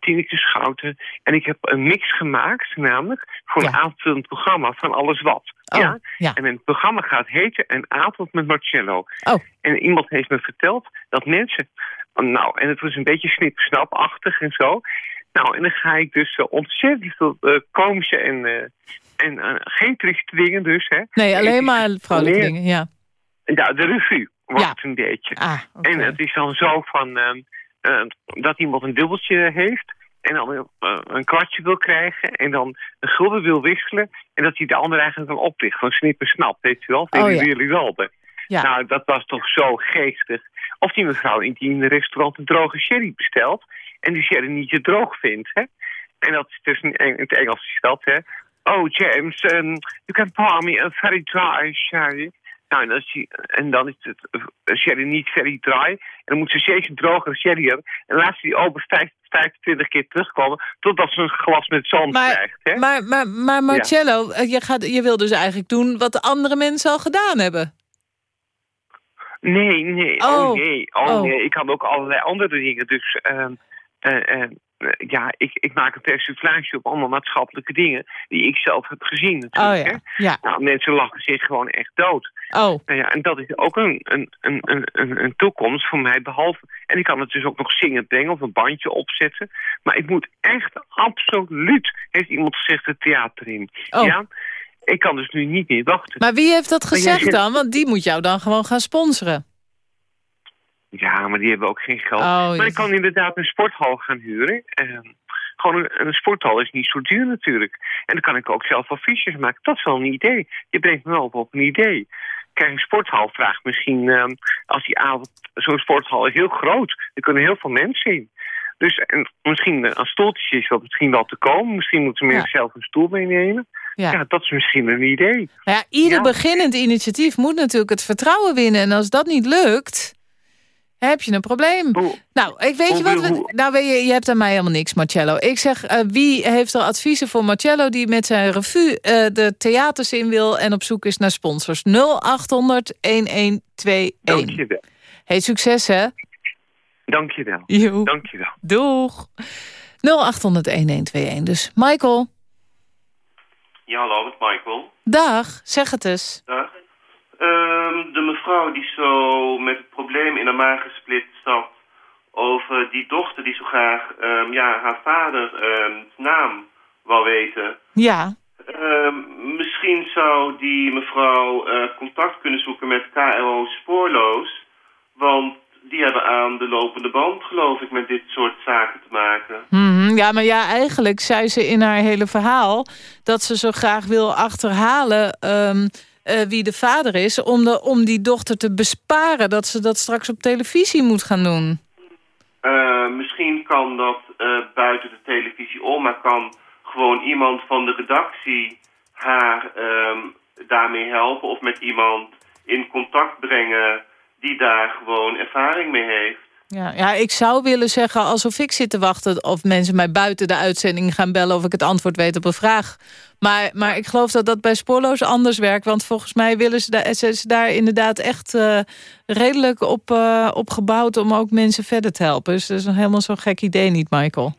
Tineke Schouten. En ik heb een mix gemaakt, namelijk voor een aanvullend programma van alles wat. ja? ja. En het programma gaat heten Een avond met Marcello. Oh. En iemand heeft me verteld dat mensen... Nou, en het was een beetje snip-snapachtig en zo. Nou, en dan ga ik dus eh, ontzettend veel eh, komische en, eh, en geen trieste dingen dus, hè. nee, alleen maar vrouwelijke dingen, ja. Ja, de revue wordt Ja. het een beetje. Ah, En het is dan zo van ehm, eh, dat iemand een dubbeltje heeft... en dan een kwartje wil krijgen en dan een gulden wil wisselen... en dat hij de ander eigenlijk dan oplicht. Van snip en snap, weet je wel? Oh, ja. jullie wel. Ja. Nou, dat was toch zo geestig. Of die mevrouw in die restaurant een droge sherry bestelt... en die sherry niet te droog vindt, hè? En dat is dus in, het Engels is dat, hè? Oh, James, um, you can pour me a very dry sherry. Nou, en, als die, en dan is het eh, sherry niet very dry. En dan moet ze steeds een drogere sherry hebben. En laat ze die open 25 keer terugkomen... totdat ze een glas met zand krijgt, hè? Maar, maar, maar Marcello, eh, je, gaat, je wil dus eigenlijk doen wat de andere mensen al gedaan hebben. Nee, nee, oh, Oh. nee, oh, Oh. nee. Ik kan ook allerlei andere dingen. Dus ehm, eh, eh, ja, ik, ik maak een persiflage op allemaal maatschappelijke dingen die ik zelf heb gezien natuurlijk. Oh ja, hè. ja. Nou, mensen lachen zich gewoon echt dood. Oh. Nou ja, en dat is ook een, een, een, een, een, een toekomst voor mij, behalve... En ik kan het dus ook nog zingen brengen of een bandje opzetten. Maar ik moet echt absoluut, heeft iemand gezegd, het theater in. Oh. Ja? Ik kan dus nu niet meer wachten. Maar wie heeft dat gezegd zegt- dan? Want die moet jou dan gewoon gaan sponsoren. Ja, maar die hebben ook geen geld. Oh, maar ja. ik kan inderdaad een sporthal gaan huren. Ehm, gewoon een, een sporthal is niet zo duur natuurlijk. En dan kan ik ook zelf affiches maken. Dat is wel een idee. Je brengt me wel op een idee. Kijk, een sporthal vraagt misschien... ehm, als die avond... Zo'n sporthal is heel groot. Er kunnen heel veel mensen in. Dus en misschien eh, aan stoeltjes is dat misschien wel te komen. Misschien moeten mensen zelf een stoel meenemen. Ja. Ja. dat is misschien een idee. Nou ja, ieder Ja. beginnend initiatief moet natuurlijk het vertrouwen winnen. En als dat niet lukt, heb je een probleem. nou, ik weet je wat? We, nou, weet je, je hebt aan mij helemaal niks, Marcello. Ik zeg, eh, wie heeft er adviezen voor Marcello... die met zijn revue eh, de theaters in wil... en op zoek is naar sponsors? 0800 1121. Dankjewel. Hey, succes, hè? Dankjewel. Jo. Dankjewel. Doeg. 0800 1121. Dus, Michael, Ja, hallo, met Michael. dag, zeg het eens. Dag. Ehm, de mevrouw die zo met het probleem in haar maag gesplit zat over die dochter die zo graag ehm, ja, haar vader ehm, naam wou weten. Ja, misschien zou die mevrouw eh, contact kunnen zoeken met KRO Spoorloos. Want die hebben aan de lopende band, geloof ik, met dit soort zaken te maken. Mhm, ja, maar ja, eigenlijk zei ze in haar hele verhaal... dat ze zo graag wil achterhalen ehm, eh, wie de vader is... Om, de, om die dochter te besparen dat ze dat straks op televisie moet gaan doen. Eh, misschien kan dat eh, buiten de televisie om, maar kan gewoon iemand van de redactie haar ehm, daarmee helpen of met iemand in contact brengen die daar gewoon ervaring mee heeft. Ja, ja, ik zou willen zeggen alsof ik zit te wachten... of mensen mij buiten de uitzending gaan bellen... of ik het antwoord weet op een vraag. Maar, maar ik geloof dat dat bij Spoorloos anders werkt. Want volgens mij willen ze, daar, ze, ze daar inderdaad echt uh, redelijk op, uh, op gebouwd... om ook mensen verder te helpen. Dus dat is een helemaal zo'n gek idee niet, Michael.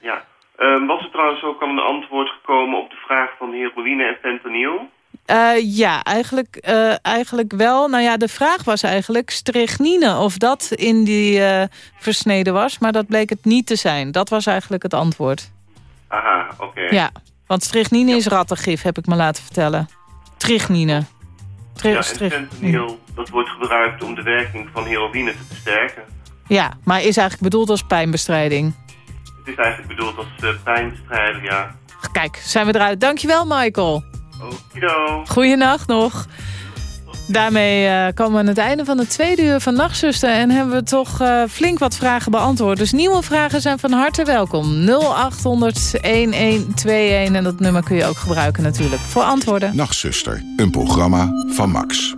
Ja. Um, was er trouwens ook al een antwoord gekomen op de vraag van heroïne en fentanyl? Uh, ja, eigenlijk, uh, eigenlijk wel. Nou ja, de vraag was eigenlijk strychnine of dat in die uh, versneden was. Maar dat bleek het niet te zijn. Dat was eigenlijk het antwoord. Aha, oké. Okay. Ja, want strychnine ja. is rattengif, heb ik me laten vertellen. Trichnine. Tri ja, fentanyl, dat wordt gebruikt om de werking van heroïne te versterken. Ja, maar is eigenlijk bedoeld als pijnbestrijding. Het is eigenlijk bedoeld als pijnbestrijding, ja. Kijk, zijn we eruit. Dankjewel, Michael. Okido. Goeienacht nog. Daarmee uh, komen we aan het einde van de tweede uur van Nachtzuster... en hebben we toch uh, flink wat vragen beantwoord. Dus nieuwe vragen zijn van harte welkom. 0800-1121 en dat nummer kun je ook gebruiken natuurlijk voor antwoorden. Nachtzuster, een programma van Max.